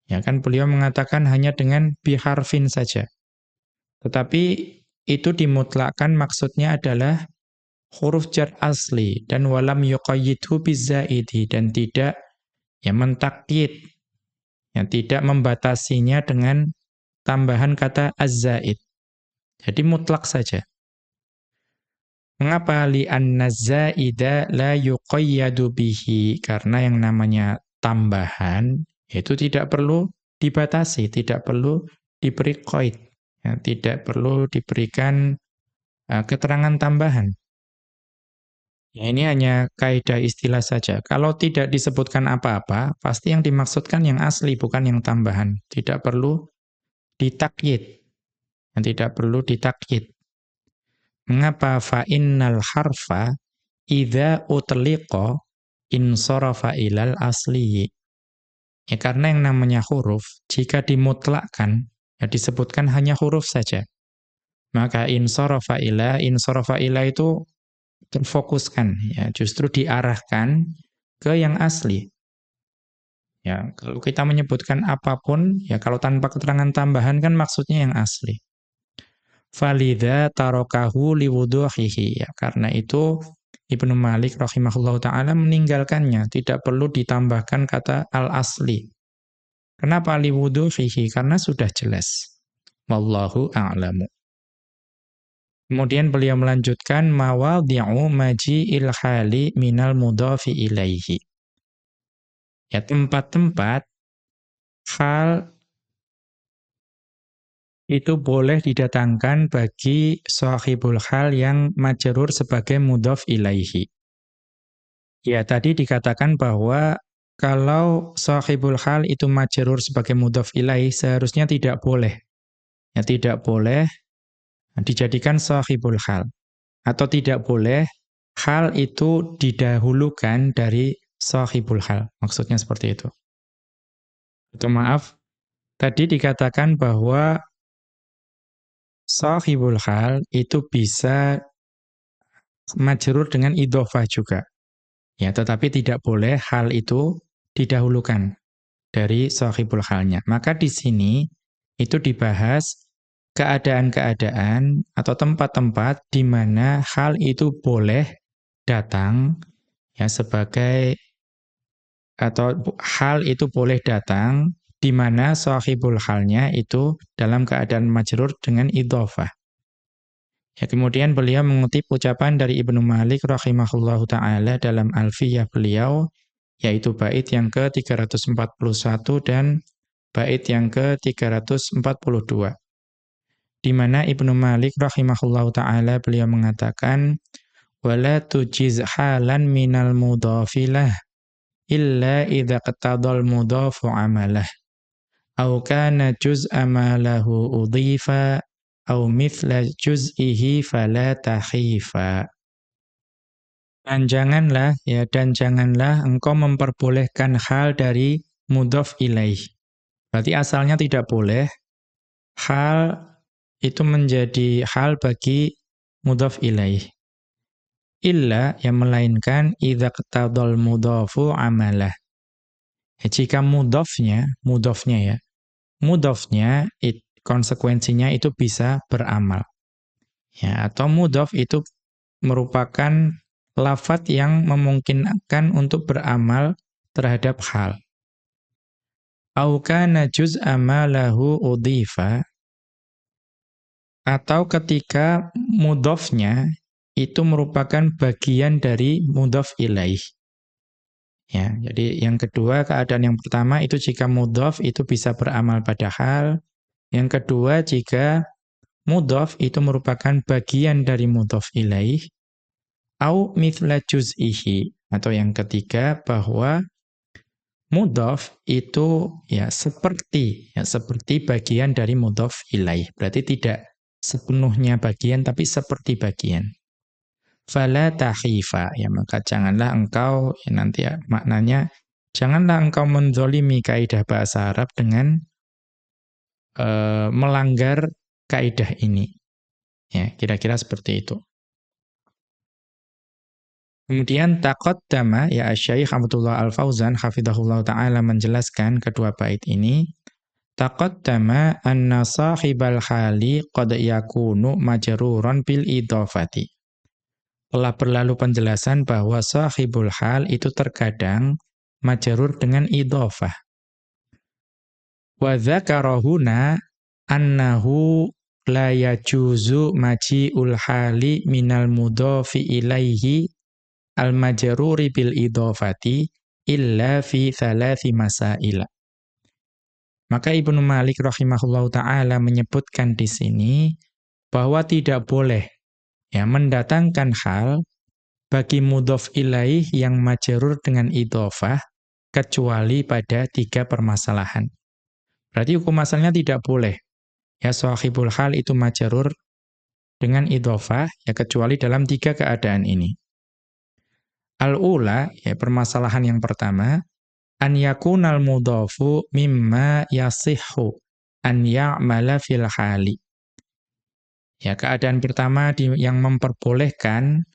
Ya kan beliau mengatakan hanya dengan biharfin saja. Tetapi itu dimutlakkan maksudnya adalah huruf jar asli dan walam yuqayyidhu bizzaidi dan tidak ya mentakyid ya tidak membatasinya dengan tambahan kata az-zaid. Jadi mutlak saja. Mengapa li anna-zaida la yuqayyadu bihi? Karena yang namanya tambahan itu tidak perlu dibatasi, tidak perlu diberi koid, ya, tidak perlu diberikan uh, keterangan tambahan. Ya, ini hanya kaidah istilah saja. Kalau tidak disebutkan apa-apa, pasti yang dimaksudkan yang asli, bukan yang tambahan. Tidak perlu ditakyid. Yang tidak perlu ditakyid. Mengapa fa'innal harfa idza utliqa insarafa ilal asliyi? Ya karena yang namanya huruf, jika dimutlakkan, ya disebutkan hanya huruf saja. Maka insorofa ila, insorofa ila itu terfokuskan, ya justru diarahkan ke yang asli. Ya, kalau kita menyebutkan apa pun, ya kalau tanpa keterangan tambahan kan maksudnya yang asli. Falidha tarokahu liwuduhihi. Ya, karena itu Ibnu Malik rahimahullahu taala meninggalkannya, tidak perlu ditambahkan kata al-asli. Kenapa li fihi? Karena sudah jelas. Wallahu a'lamu. Kemudian beliau melanjutkan mawadhi'u maji'il hali minal mudhafi ilaihi. Ya tempat-tempat hal itu boleh didatangkan bagi sahibul hal yang majrur sebagai mudhaf ilaihi. Ya, tadi dikatakan bahwa kalau sahibul hal itu majrur sebagai mudhaf ilaihi seharusnya tidak boleh. Ya, tidak boleh dijadikan sahibul hal. Atau tidak boleh hal itu didahulukan dari sahibul hal. Maksudnya seperti itu. Itu maaf, tadi dikatakan bahwa sahibul hal itu bisa majrur dengan idhofah juga. Ya, tetapi tidak boleh hal itu didahulukan dari sahibul halnya. Maka di sini itu dibahas keadaan-keadaan atau tempat-tempat di mana hal itu boleh datang ya sebagai atau hal itu boleh datang di mana sahibul halnya itu dalam keadaan majrur dengan idhofah. Ya, kemudian beliau mengutip ucapan dari Ibnu Malik rahimahullahu taala dalam Alfiyah beliau, yaitu bait yang ke-341 dan bait yang ke-342. Di mana Ibnu Malik rahimahullahu taala beliau mengatakan wala tujiz halan minal mudhafilah illa idza qatadal mudhafu amalah aw kana juz'a ma lahu udhifa aw mithla juz'ihi fala takhifa dan janganlah ya dan janganlah engkau memperbolehkan hal dari mudhaf ilaih. Berarti asalnya tidak boleh hal itu menjadi hal bagi mudhaf ilaih. Illa yang melainkan idza qatadal mudhafu amalah. Ya, jika mudhafnya, mudhafnya ya. Mudhafnya it, konsekuensinya itu bisa beramal. Ya, atau mudhaf itu merupakan lafat yang memungkinkan untuk beramal terhadap hal. Au kana juz'a udhifa atau ketika mudhofnya itu merupakan bagian dari mudhof ilaih. Ya, jadi yang kedua keadaan yang pertama itu jika mudhof itu bisa beramal pada hal. Yang kedua jika mudhof itu merupakan bagian dari mudhof ilaih au mithla juz'ihi atau yang ketiga bahwa mudhaf itu ya seperti ya seperti bagian dari mudhaf ilaih. Berarti tidak sepenuhnya bagian tapi seperti bagian. Fala tahifa ya maka janganlah engkau ya nanti ya, maknanya janganlah engkau menzolimi kaidah bahasa Arab dengan uh, melanggar kaidah ini. Ya, kira-kira seperti itu. Kemudian taqaddama ya Syekh Abdullah Al-Fauzan hafizahullah taala menjelaskan kedua bait ini taqaddama anna sahibal hali qad yakunu majruran bil idhafati. Telah berlalu penjelasan bahwa sahibul hal itu terkadang majrur dengan idhafah. Wa dzakarahuna annahu la yajuzu maji'ul hali minal mudhafi ilaihi al-majruri bil idhafati illa fi thalathi masail. Maka Ibnu Malik rahimahullahu taala menyebutkan di sini bahwa tidak boleh ya mendatangkan hal bagi mudhaf ilaih yang majrur dengan idhafah kecuali pada tiga permasalahan. Berarti hukum asalnya tidak boleh ya sahibul hal itu majrur dengan idhafah ya kecuali dalam tiga keadaan ini. Al-ula, ya permasalahan yang pertama, an yakunal mudhafu mimma yasihhu an ya'mala fil hali. Ya, keadaan pertama di, yang memperbolehkan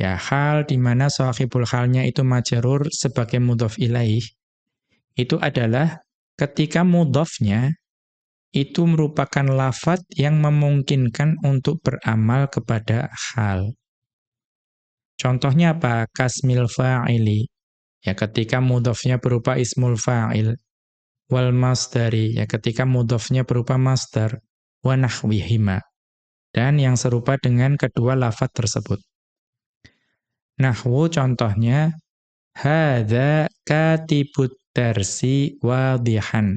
ya hal di mana sahibul halnya itu majrur sebagai mudhaf ilaih itu adalah ketika mudhafnya itu merupakan lafat yang memungkinkan untuk beramal kepada hal. Contohnya apa? Kasmil fa'ili. Ya ketika mudhafnya berupa ismul fa'il. Wal masdari. Ya ketika mudhafnya berupa masdar. Wa nahwihima. Dan yang serupa dengan kedua lafat tersebut. Nahwu contohnya. Hadha katibut tersi wadihan.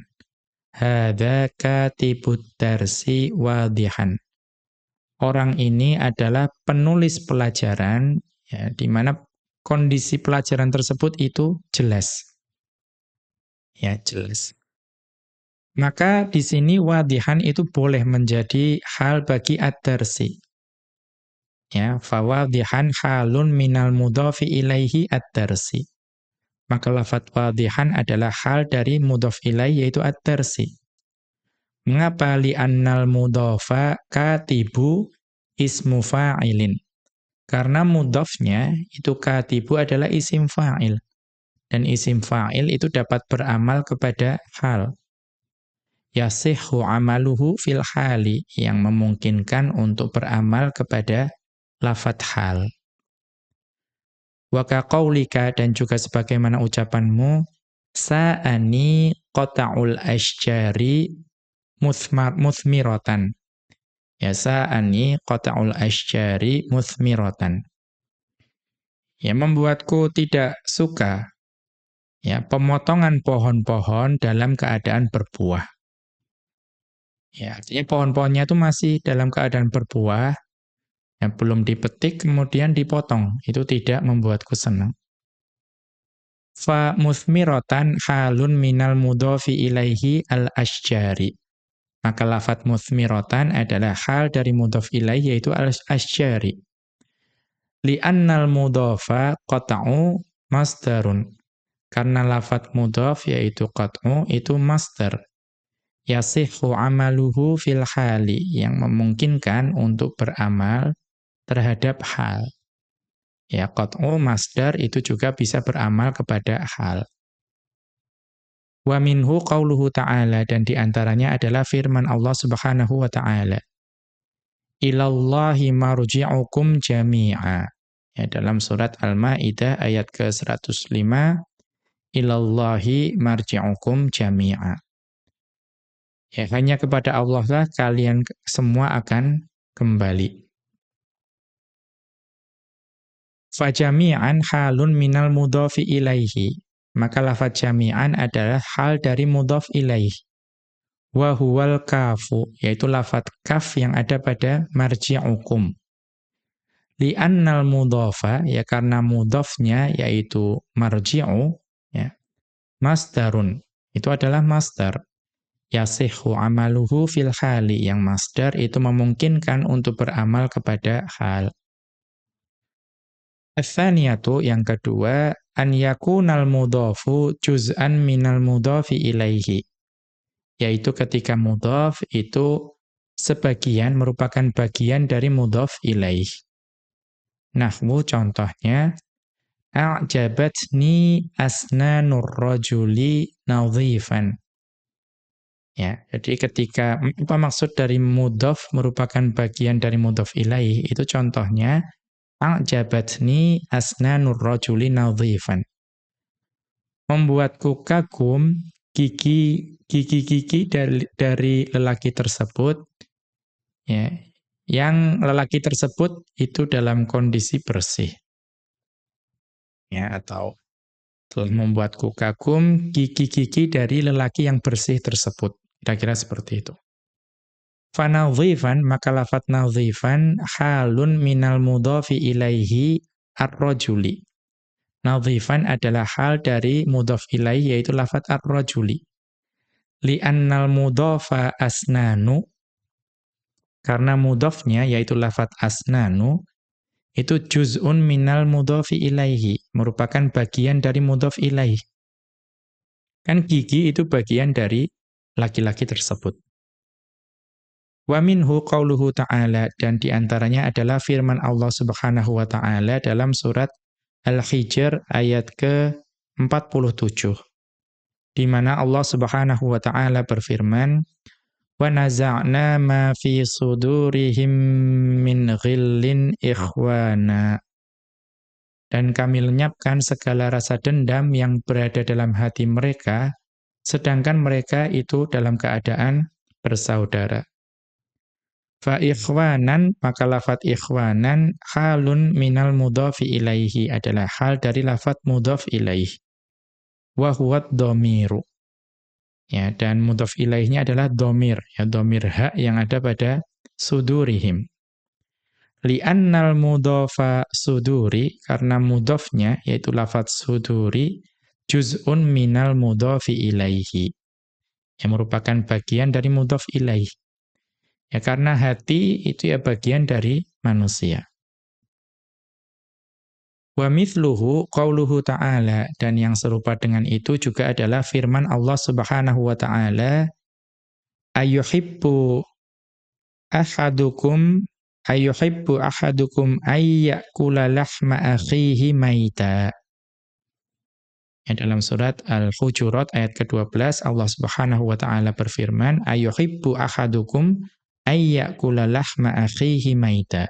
Hadha katibut tersi wadihan. Orang ini adalah penulis pelajaran ya di mana kondisi pelajaran tersebut itu jelas. Ya, jelas. Maka di sini wadihan itu boleh menjadi hal bagi ad-darsi. Ya, fawadihan halun minal mudhafi ilaihi ad-darsi. Maka lafat wadihan adalah hal dari mudhaf ilaihi yaitu ad-darsi. Mengapa li'annal mudhafa katibu ismu fa'ilin? Karena mudhafnya itu katibu adalah isim fa'il. Dan isim fa'il itu dapat beramal kepada hal. Yasihu amaluhu fil hali yang memungkinkan untuk beramal kepada lafat hal. Waka qaulika dan juga sebagaimana ucapanmu sa'ani qata'ul asjari muthmar muthmiratan Yasa'ani qata'ul asyari muthmiratan. Ya membuatku tidak suka ya pemotongan pohon-pohon dalam keadaan berbuah. Ya, artinya pohon-pohonnya itu masih dalam keadaan berbuah, ya, belum dipetik kemudian dipotong. Itu tidak membuatku senang. Fa muthmiratan halun minal mudhafi ilaihi al-asjari. Maka lafat muthmiratan adalah hal dari mudhaf ilaihi yaitu al-asjari. Li'annal mudhafa qata'u masdarun. Karena lafat mudhaf yaitu qat'u itu masdar. Yasihhu amaluhu fil hali yang memungkinkan untuk beramal terhadap hal. Ya qat'u masdar itu juga bisa beramal kepada hal. Wa minhu qauluhu ta'ala dan di antaranya adalah firman Allah Subhanahu wa ta'ala. Ilallahi marji'ukum jami'a. Ya dalam surat Al-Maidah ayat ke-105 ilallahi marji'ukum jami'a. Ya, hanya kepada Allah lah kalian semua akan kembali. Fajami'an halun minal mudhafi ilaihi. Maka lafaz jami'an adalah hal dari mudhaf ilaihi. Wa huwal kafu, yaitu lafaz kaf yang ada pada marji'ukum. Li'annal mudhafa, ya karena mudhafnya yaitu marji'u, Masdarun, itu adalah masdar. Yasihu amaluhu fil hali, yang masdar itu memungkinkan untuk beramal kepada hal. Athaniyatu, yang kedua, an yakunal mudhafu juz'an minal mudhafi ilaihi. Yaitu ketika mudhaf itu sebagian merupakan bagian dari mudhaf ilaih. Nahwu contohnya, a'jabatni asnanur rajuli nadhifan. Ya, jadi ketika apa maksud dari mudhaf merupakan bagian dari mudhaf ilaih itu contohnya a'jabatni asnanur rajuli nadhifan. Membuatku kagum gigi gigi-gigi dari dari lelaki tersebut ya yang lelaki tersebut itu dalam kondisi bersih ya atau telah membuatku kagum gigi-gigi dari lelaki yang bersih tersebut. Kira-kira seperti itu. Fanadhifan maka lafat nadhifan halun minal mudhafi ilaihi ar-rajuli. Nadhifan adalah hal dari mudhaf ilaihi yaitu lafat ar-rajuli. Li'annal mudhafa asnanu karena mudhafnya yaitu lafat asnanu itu juz'un minal mudhafi ilaihi, merupakan bagian dari mudhaf ilaihi. Kan gigi itu bagian dari laki-laki tersebut. Wa minhu qauluhu ta'ala dan di antaranya adalah firman Allah Subhanahu wa taala dalam surat Al-Hijr ayat ke-47 di mana Allah Subhanahu wa taala berfirman wa naza'na ma fi sudurihim min ghillin ikhwana. Dan kami lenyapkan segala rasa dendam yang berada dalam hati mereka sedangkan mereka itu dalam keadaan bersaudara fa ikhwanan maka lafat ikhwanan halun minal mudhafi ilaihi adalah hal dari lafat mudhaf ilaihi wa huwa dhamiru Ya, dan mudhaf ilaihnya adalah domir, ya domir ha yang ada pada sudurihim. Li'annal mudhafa suduri, karena mudhafnya, yaitu lafat suduri, juz'un minal mudhafi ilaihi. Yang merupakan bagian dari mudhaf ilaih. Ya, karena hati itu ya bagian dari manusia. Wa mithluhu qauluhu ta'ala dan yang serupa dengan itu juga adalah firman Allah Subhanahu wa taala ayyuhibbu ahadukum ayyuhibbu ahadukum ayyakula lahma akhihi maita Ya, dalam surat Al-Hujurat ayat ke-12 Allah Subhanahu wa taala berfirman ayyuhibbu ahadukum ayyakula lahma akhihi maita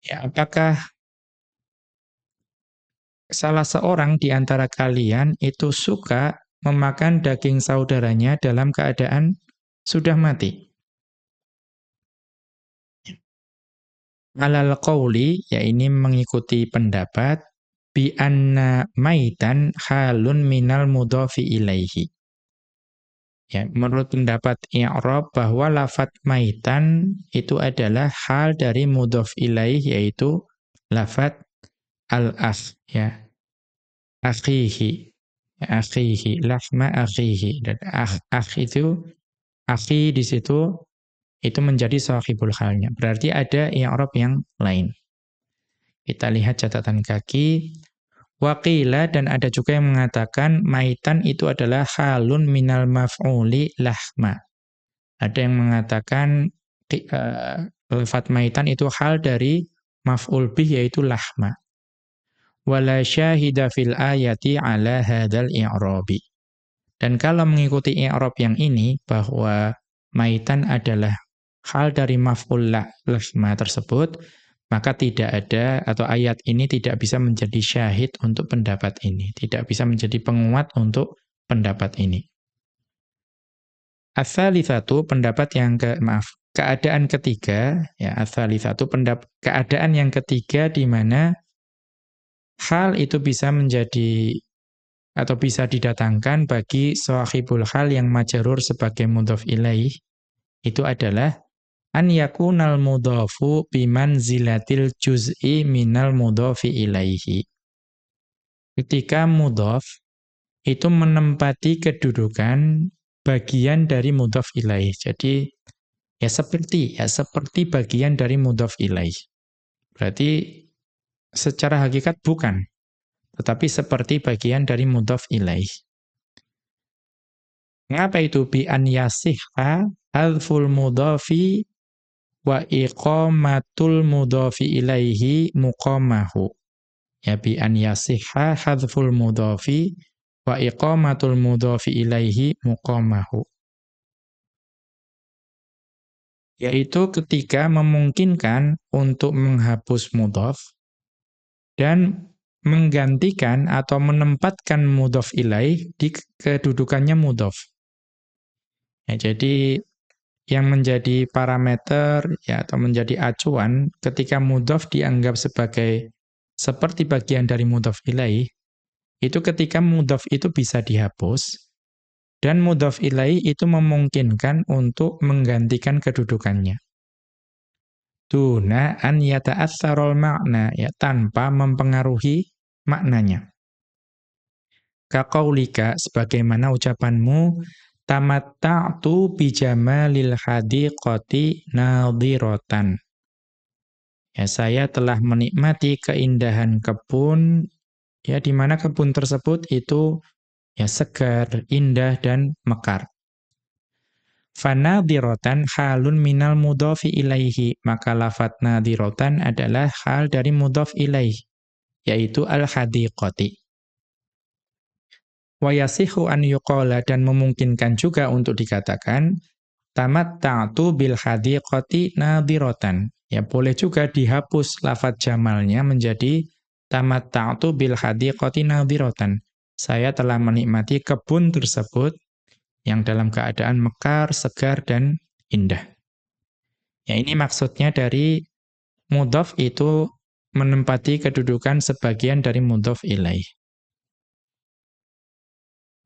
Ya, apakah salah seorang di antara kalian itu suka memakan daging saudaranya dalam keadaan sudah mati. Alal qawli, ya ini mengikuti pendapat, bi anna maitan halun minal mudhafi ilaihi. Ya, menurut pendapat i'rab bahwa lafat maitan itu adalah hal dari mudhaf ilaih yaitu lafat al-akh ya. Akhihi. Ya, akhihi, lahma akhihi dan akh, akh itu akhi di situ itu menjadi sahibul halnya. Berarti ada i'rab yang lain. Kita lihat catatan kaki Waqila dan ada juga yang mengatakan maitan itu adalah halun minal maf'uli lahma. Ada yang mengatakan uh, maitan itu hal dari maf'ul bih yaitu lahma. Wala syahida fil ayati ala hadal i'rabi. Dan kalau mengikuti i'rab yang ini bahwa maitan adalah hal dari maf'ul lahma tersebut, maka tidak ada atau ayat ini tidak bisa menjadi syahid untuk pendapat ini, tidak bisa menjadi penguat untuk pendapat ini. As-salitsatu pendapat yang ke maaf, keadaan ketiga ya as-salitsatu pendapat keadaan yang ketiga di mana hal itu bisa menjadi atau bisa didatangkan bagi sahibul hal yang majarur sebagai mudhaf ilaih itu adalah an yakunal mudhafu bimanzilatil juz'i minal mudhafi ilaihi. Ketika mudhaf itu menempati kedudukan bagian dari mudhaf ilaih. Jadi ya seperti ya seperti bagian dari mudhaf ilaih. Berarti secara hakikat bukan, tetapi seperti bagian dari mudhaf ilaih. Mengapa itu bi an yasihha alful mudhafi wa iqamatul mudhafi ilaihi muqamahu ya bi an yasihha hadful mudhafi wa iqamatul mudhafi ilaihi muqamahu yaitu ketika memungkinkan untuk menghapus mudhaf dan menggantikan atau menempatkan mudhaf ilaih di kedudukannya mudhaf. Ya, jadi yang menjadi parameter ya atau menjadi acuan ketika mudhaf dianggap sebagai seperti bagian dari mudhaf ilaih itu ketika mudhaf itu bisa dihapus dan mudhaf ilaih itu memungkinkan untuk menggantikan kedudukannya. Tuna an yata'atsarul makna ya tanpa mempengaruhi maknanya. Kaqaulika sebagaimana ucapanmu tamatta'tu bijamalil hadiqati nadhiratan. Ya, saya telah menikmati keindahan kebun ya di mana kebun tersebut itu ya segar, indah dan mekar. Fanadhiratan halun minal mudhafi ilaihi, maka lafat nadhiratan adalah hal dari mudhaf ilaih yaitu al-hadiqati. Wayasihu an yuqala dan memungkinkan juga untuk dikatakan tamatta'tu bil hadiqati nadiratan. Ya boleh juga dihapus lafat jamalnya menjadi tamatta'tu bil hadiqati nadiratan. Saya telah menikmati kebun tersebut yang dalam keadaan mekar, segar dan indah. Ya ini maksudnya dari mudhaf itu menempati kedudukan sebagian dari mudhaf ilaih.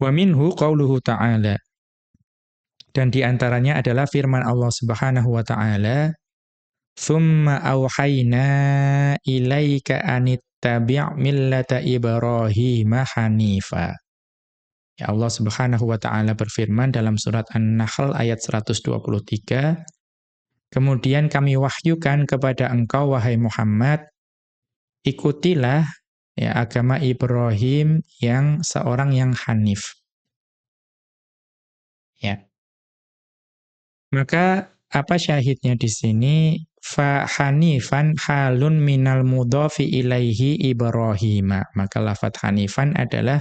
Wa minhu qauluhu ta'ala. Dan di antaranya adalah firman Allah Subhanahu wa taala, "Tsumma auhayna ilaika anittabi' millata Ibrahim hanifa." Ya Allah Subhanahu wa taala berfirman dalam surat An-Nahl ayat 123, Kemudian kami wahyukan kepada engkau wahai Muhammad, ikutilah ya agama Ibrahim yang seorang yang hanif. Ya. Maka apa syahidnya di sini? Fa hanifan halun minal mudhafi ilaihi Ibrahim. Maka lafat hanifan adalah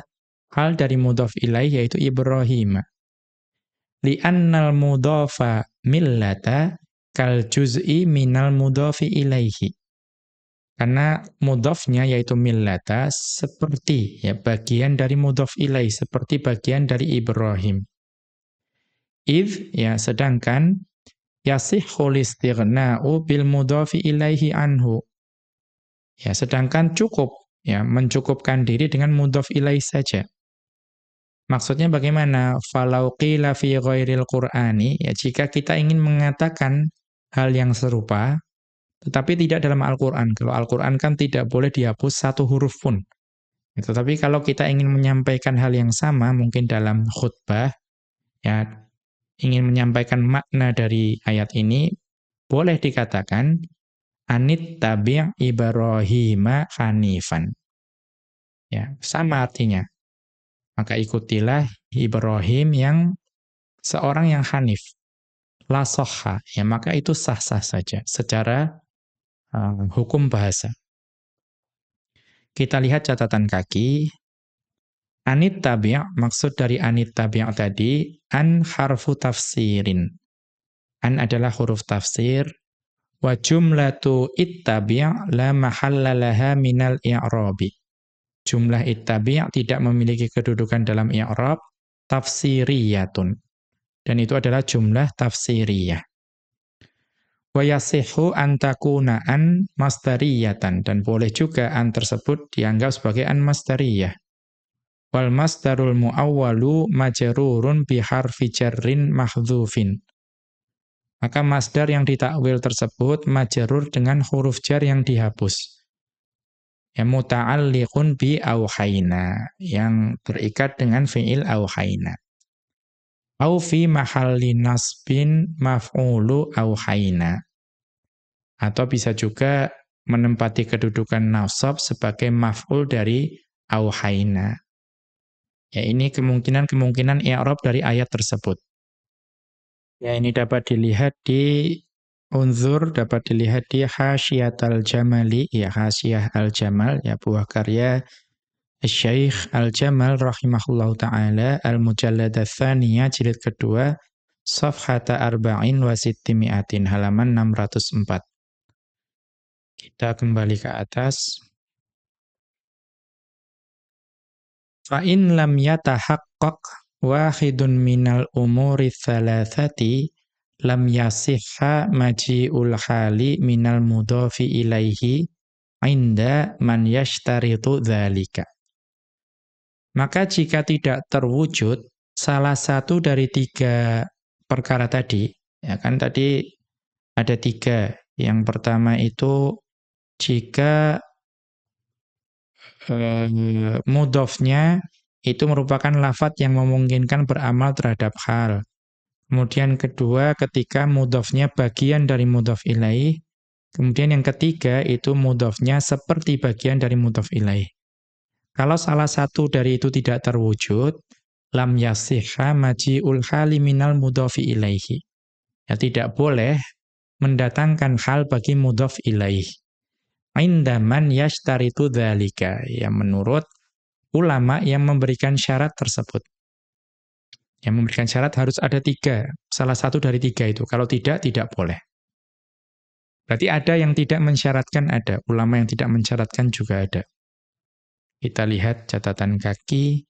hal dari mudhaf ilaihi yaitu Ibrahim. Li'annal mudhafa millata kal juz'i minal mudhafi ilaihi. Karena mudhafnya yaitu millata seperti ya bagian dari mudhaf ilai seperti bagian dari Ibrahim. Id ya sedangkan yasihhul istighna'u bil mudhafi ilaihi anhu. Ya sedangkan cukup ya mencukupkan diri dengan mudhof ilaih saja. Maksudnya bagaimana? Falau qila fi ghairil Qur'ani, ya jika kita ingin mengatakan hal yang serupa, tetapi tidak dalam Al-Qur'an. Kalau Al-Qur'an kan tidak boleh dihapus satu huruf pun. Tetapi kalau kita ingin menyampaikan hal yang sama, mungkin dalam khutbah, ya ingin menyampaikan makna dari ayat ini, boleh dikatakan, anit tabi' Ibrahim hanifan. Ya, sama artinya. Maka ikutilah Ibrahim yang seorang yang hanif. La soha, ya maka itu sah-sah saja secara hukum bahasa. Kita lihat catatan kaki. Anit tabi' maksud dari anit tabi' tadi an harfu tafsirin. An adalah huruf tafsir wa jumlatu ittabi' la mahalla laha minal i'rabi jumlah ittabi' tidak memiliki kedudukan dalam i'rab tafsiriyatun. Dan itu adalah jumlah tafsiriyah. Wa yasihu an takuna an masdariyatan dan boleh juga an tersebut dianggap sebagai an masdariyah. Wal masdarul muawwalu majrurun bi harfi jarrin mahdhufin. Maka masdar yang ditakwil tersebut majrur dengan huruf jar yang dihapus ya muta'alliqun bi auhayna yang terikat dengan fiil auhayna au fi mahalli nasbin maf'ulu auhayna atau bisa juga menempati kedudukan nasab sebagai maf'ul dari auhayna ya ini kemungkinan-kemungkinan i'rab dari ayat tersebut. Ya ini dapat dilihat di Unzur dapat dilihat di al Jamali, ya Hasyiah Al-Jamal, ya buah karya Syekh Al-Jamal rahimahullahu taala Al-Mujallad Tsaniyah jilid kedua Safhata arba'in wa sittimi'atin halaman 604. Kita kembali ke atas. Fa in lam yatahaqqaq wahidun minal umuri thalathati lam yasihha maji'ul hali minal mudhafi ilaihi inda man yashtaritu dzalika. Maka jika tidak terwujud salah satu dari tiga perkara tadi, ya kan tadi ada tiga. Yang pertama itu jika eh, mudhofnya itu merupakan lafat yang memungkinkan beramal terhadap hal. Kemudian kedua ketika mudhofnya bagian dari mudhof ilaih. Kemudian yang ketiga itu mudhofnya seperti bagian dari mudhof ilaih. Kalau salah satu dari itu tidak terwujud, lam yasihha maji'ul hali minal mudhofi ilaihi. Ya tidak boleh mendatangkan hal bagi mudhof ilaih. Indaman yashtaritu dzalika. Ya menurut ulama yang memberikan syarat tersebut. Yang memberikan syarat harus ada tiga. Salah satu dari tiga itu. Kalau tidak, tidak boleh. Berarti ada yang tidak mensyaratkan ada. Ulama yang tidak mensyaratkan juga ada. Kita lihat catatan kaki.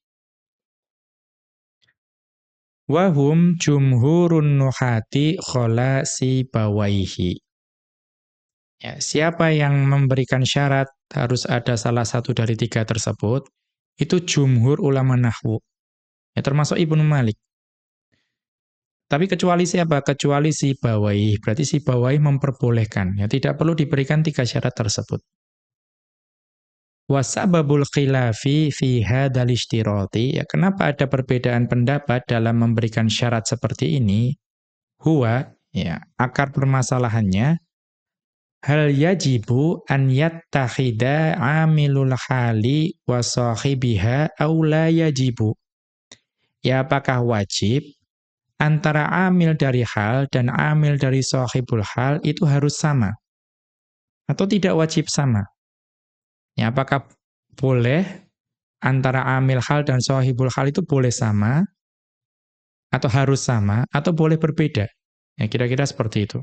Wahum jumhurun nuhati khola si bawaihi. Ya, siapa yang memberikan syarat harus ada salah satu dari tiga tersebut, itu jumhur ulama nahwu. Ya termasuk Ibnu Malik. Tapi kecuali siapa? Kecuali si bawai. Berarti si bawai memperbolehkan. Ya tidak perlu diberikan tiga syarat tersebut. Wasababul khilafi fi hadzal ishtirati. Ya kenapa ada perbedaan pendapat dalam memberikan syarat seperti ini? Huwa ya akar permasalahannya hal yajibu an yattakhida amilul hali wa sahibiha aw la yajibu ya apakah wajib antara amil dari hal dan amil dari sahibul hal itu harus sama? Atau tidak wajib sama? Ya, apakah boleh antara amil hal dan sahibul hal itu boleh sama? Atau harus sama? Atau boleh berbeda? Ya, kira-kira seperti itu.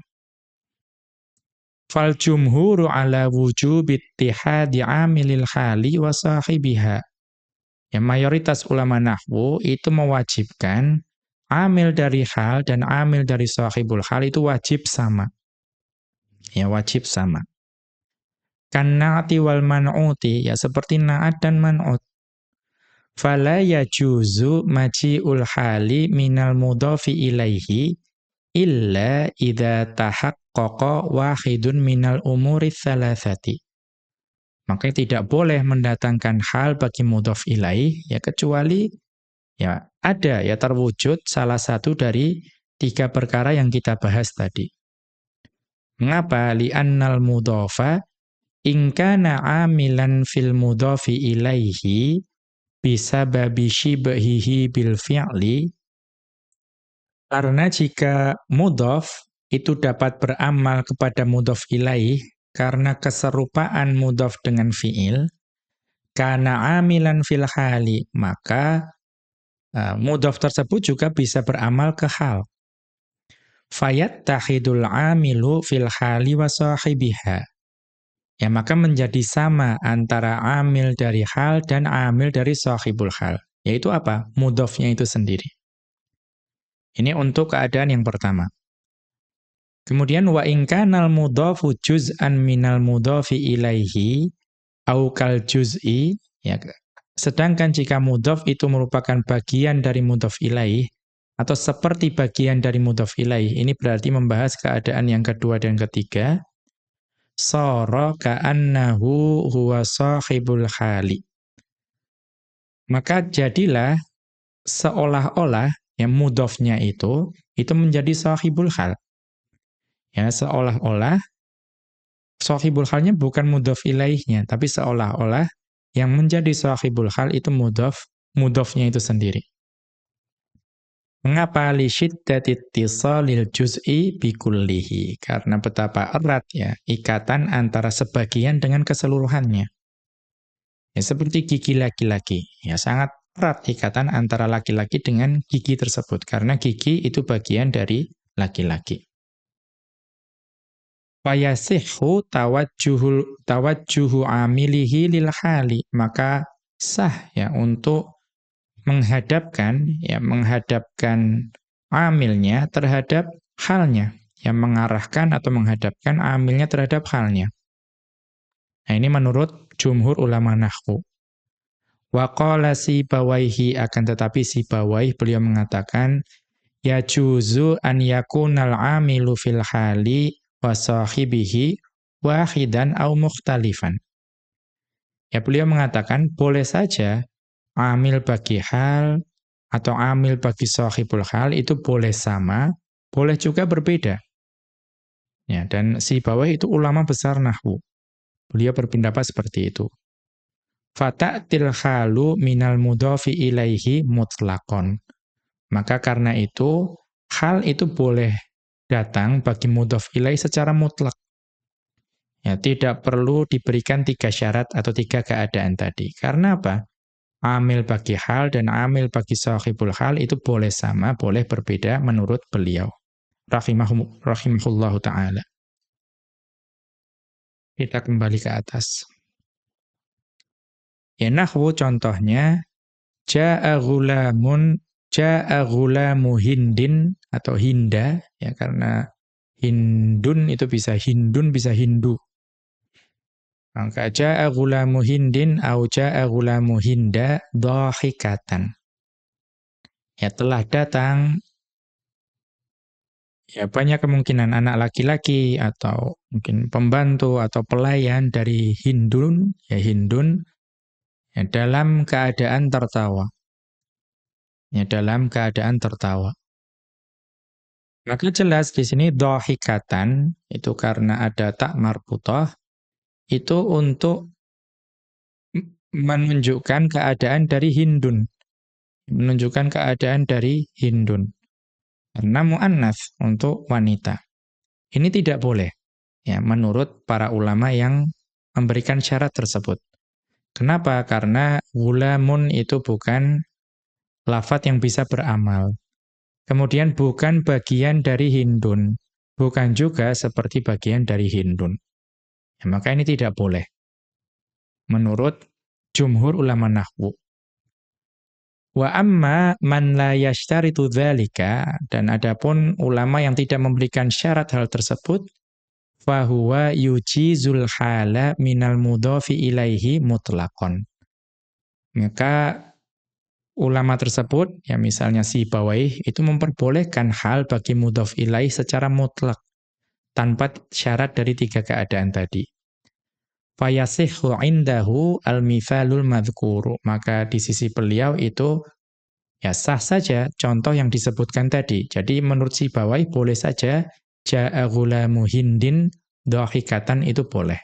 Fal jumhuru ala wujub ittihadi amilil hali wa sahibiha. Ya, mayoritas ulama nahwu itu mewajibkan amil dari hal dan amil dari sahibul hal itu wajib sama. Ya, wajib sama. Kanna'ati wal man'uti, ya seperti na'at dan man'ut. Fala yajuzu maji'ul hali minal mudhafi ilaihi illa idza tahaqqaqa wahidun minal umuri thalathati. Maka tidak boleh mendatangkan hal bagi mudhaf ilaih ya kecuali ya ada ya terwujud salah satu dari tiga perkara yang kita bahas tadi. Mengapa li'annal mudhafa in kana amilan fil mudhafi ilaihi bisa babi shibhihi bil fi'li karena jika mudhaf itu dapat beramal kepada mudhaf ilaih karena keserupaan mudhaf dengan fi'il, karena amilan fil hali, maka uh, mudhaf tersebut juga bisa beramal ke hal. Fayat tahidul amilu fil hali wa sahibiha. Ya maka menjadi sama antara amil dari hal dan amil dari sahibul hal. Yaitu apa? Mudhafnya itu sendiri. Ini untuk keadaan yang pertama. Kemudian wa in kanal mudhafu juz'an minal mudhafi ilaihi au kal juz'i ya sedangkan jika mudhaf itu merupakan bagian dari mudhaf ilaih atau seperti bagian dari mudhaf ilaih ini berarti membahas keadaan yang kedua dan ketiga sara ka'annahu huwa sahibul hali maka jadilah seolah-olah yang mudhafnya itu itu menjadi sahibul hal Ya, seolah-olah sahibul halnya bukan mudhaf ilaihnya, tapi seolah-olah yang menjadi sahibul hal itu mudhaf, mudhafnya itu sendiri. Mengapa li syiddati ittisalil juz'i bikullihi? Karena betapa erat ya ikatan antara sebagian dengan keseluruhannya. Ya seperti gigi laki-laki, ya sangat erat ikatan antara laki-laki dengan gigi tersebut karena gigi itu bagian dari laki-laki fayasihhu tawajjuhul tawajjuhu amilihi lil hali maka sah ya untuk menghadapkan ya menghadapkan amilnya terhadap halnya yang mengarahkan atau menghadapkan amilnya terhadap halnya nah ini menurut jumhur ulama nahwu wa qala bawaihi akan tetapi si bawaih beliau mengatakan ya juzu an yakunal amilu fil hali wa sahibihi wahidan au mukhtalifan. Ya beliau mengatakan boleh saja amil bagi hal atau amil bagi sahibul hal itu boleh sama, boleh juga berbeda. Ya, dan si bawah itu ulama besar nahwu. Beliau berpendapat seperti itu. Fata'til halu minal mudhafi ilaihi mutlakon. Maka karena itu, hal itu boleh datang bagi mudhaf ilai secara mutlak. Ya, tidak perlu diberikan tiga syarat atau tiga keadaan tadi. Karena apa? Amil bagi hal dan amil bagi sahibul hal itu boleh sama, boleh berbeda menurut beliau. Rahimahum, rahimahullahu ta'ala. Kita kembali ke atas. Ya nahwu contohnya, Ja'a ghulamun Ja'a ghulamu hindin atau hinda ya karena hindun itu bisa hindun bisa hindu. Maka ja'a ghulamu hindin au ja'a ghulamu hinda dhahikatan. Ya telah datang ya banyak kemungkinan anak laki-laki atau mungkin pembantu atau pelayan dari hindun ya hindun ya dalam keadaan tertawa ya dalam keadaan tertawa. Maka jelas di sini dohikatan itu karena ada tak marputah itu untuk menunjukkan keadaan dari Hindun. Menunjukkan keadaan dari Hindun. Karena mu'annas untuk wanita. Ini tidak boleh. Ya, menurut para ulama yang memberikan syarat tersebut. Kenapa? Karena gulamun itu bukan lafat yang bisa beramal. Kemudian bukan bagian dari hindun, bukan juga seperti bagian dari hindun. Ya, maka ini tidak boleh. Menurut jumhur ulama nahwu. Wa amma man la yashtaritu dzalika dan adapun ulama yang tidak memberikan syarat hal tersebut fahuwa yujizul hala minal mudhafi ilaihi mutlaqon. Maka ulama tersebut, ya misalnya si Bawaih, itu memperbolehkan hal bagi mudhaf ilaih secara mutlak, tanpa syarat dari tiga keadaan tadi. Fayasihhu indahu al-mithalul madhkuru. Maka di sisi beliau itu ya sah saja contoh yang disebutkan tadi. Jadi menurut si Bawai boleh saja ja'a ghulamu hindin dhahikatan itu boleh.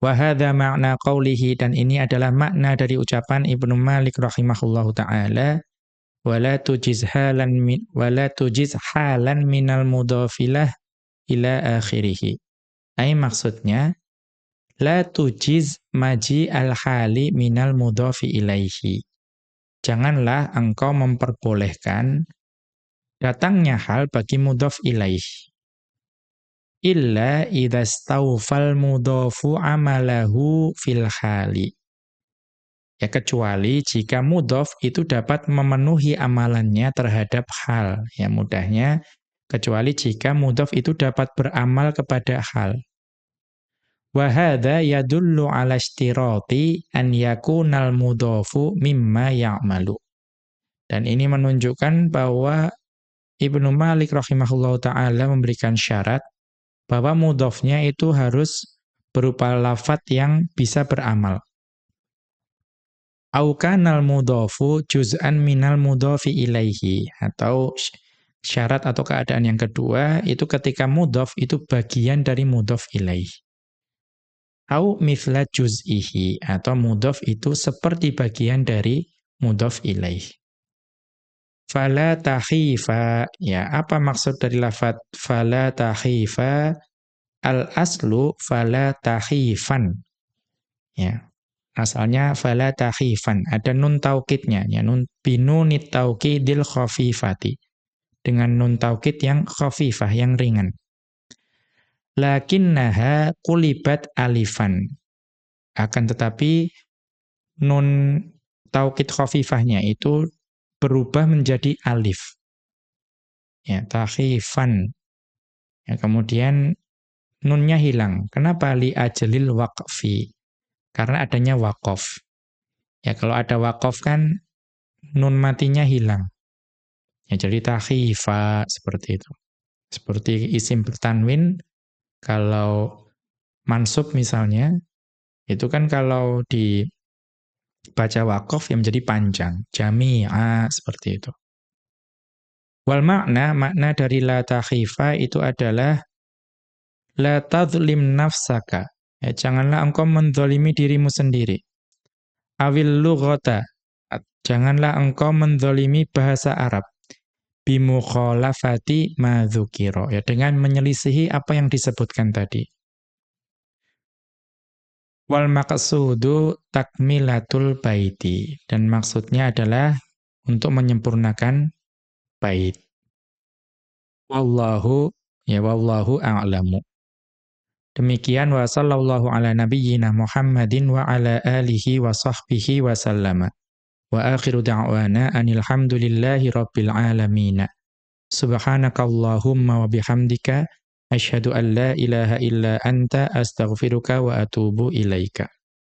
Wa hadha ma'na qawlihi dan ini adalah makna dari ucapan Ibnu Malik rahimahullahu taala wala tujiz halan min wala tujiz halan minal mudhafilah ila akhirih. Ai maksudnya la tujiz maji al-hali minal mudhafi ilaihi. Janganlah engkau memperbolehkan datangnya hal bagi mudhaf ilaih. Illa idastawfal mudhafu amalahu fil hali. Ya kecuali jika mudhaf itu dapat memenuhi amalannya terhadap hal. Ya mudahnya kecuali jika mudhaf itu dapat beramal kepada hal. Wa hadza yadullu ala istirati an yakunal mudhafu mimma ya'malu. Dan ini menunjukkan bahwa Ibnu Malik rahimahullahu taala memberikan syarat bahwa mudhofnya itu harus berupa lafat yang bisa beramal. Au kanal mudhofu juz'an minal mudhofi ilaihi atau syarat atau keadaan yang kedua itu ketika mudhof itu bagian dari mudhof ilaihi. Au mithla juz'ihi atau mudhof itu seperti bagian dari mudhof ilaihi. Fala tahifa. Ya, apa maksud dari lafat fala tahifa? Al aslu fala tahifan. Ya. Asalnya fala tahifan. Ada nun taukidnya, ya nun binunit taukidil khafifati. Dengan nun taukid yang khafifah, yang ringan. Lakinnaha kulibat alifan. Akan tetapi nun taukid khafifahnya itu berubah menjadi alif. Ya, takhifan. Ya, kemudian nunnya hilang. Kenapa li ajlil waqfi? Karena adanya waqaf. Ya, kalau ada waqaf kan nun matinya hilang. Ya, jadi takhifa seperti itu. Seperti isim bertanwin kalau mansub misalnya itu kan kalau di baca wakaf yang menjadi panjang. Jami'a seperti itu. Wal makna, makna dari la takhifa itu adalah la tadlim nafsaka. Ya, janganlah engkau mendolimi dirimu sendiri. Awil lughata. Janganlah engkau mendolimi bahasa Arab. Bimukhalafati madzukira. Ya, dengan menyelisihi apa yang disebutkan tadi. Wal maqsudu takmilatul baiti dan maksudnya adalah untuk menyempurnakan bait. Wallahu ya wallahu a'lamu. Demikian wa sallallahu ala nabiyyina Muhammadin wa ala alihi wa sahbihi wa sallama. Wa akhiru da'wana anil rabbil alamin. Subhanakallahumma wa bihamdika Asyhadu an la ilaha illa anta astaghfiruka wa atubu ilaika.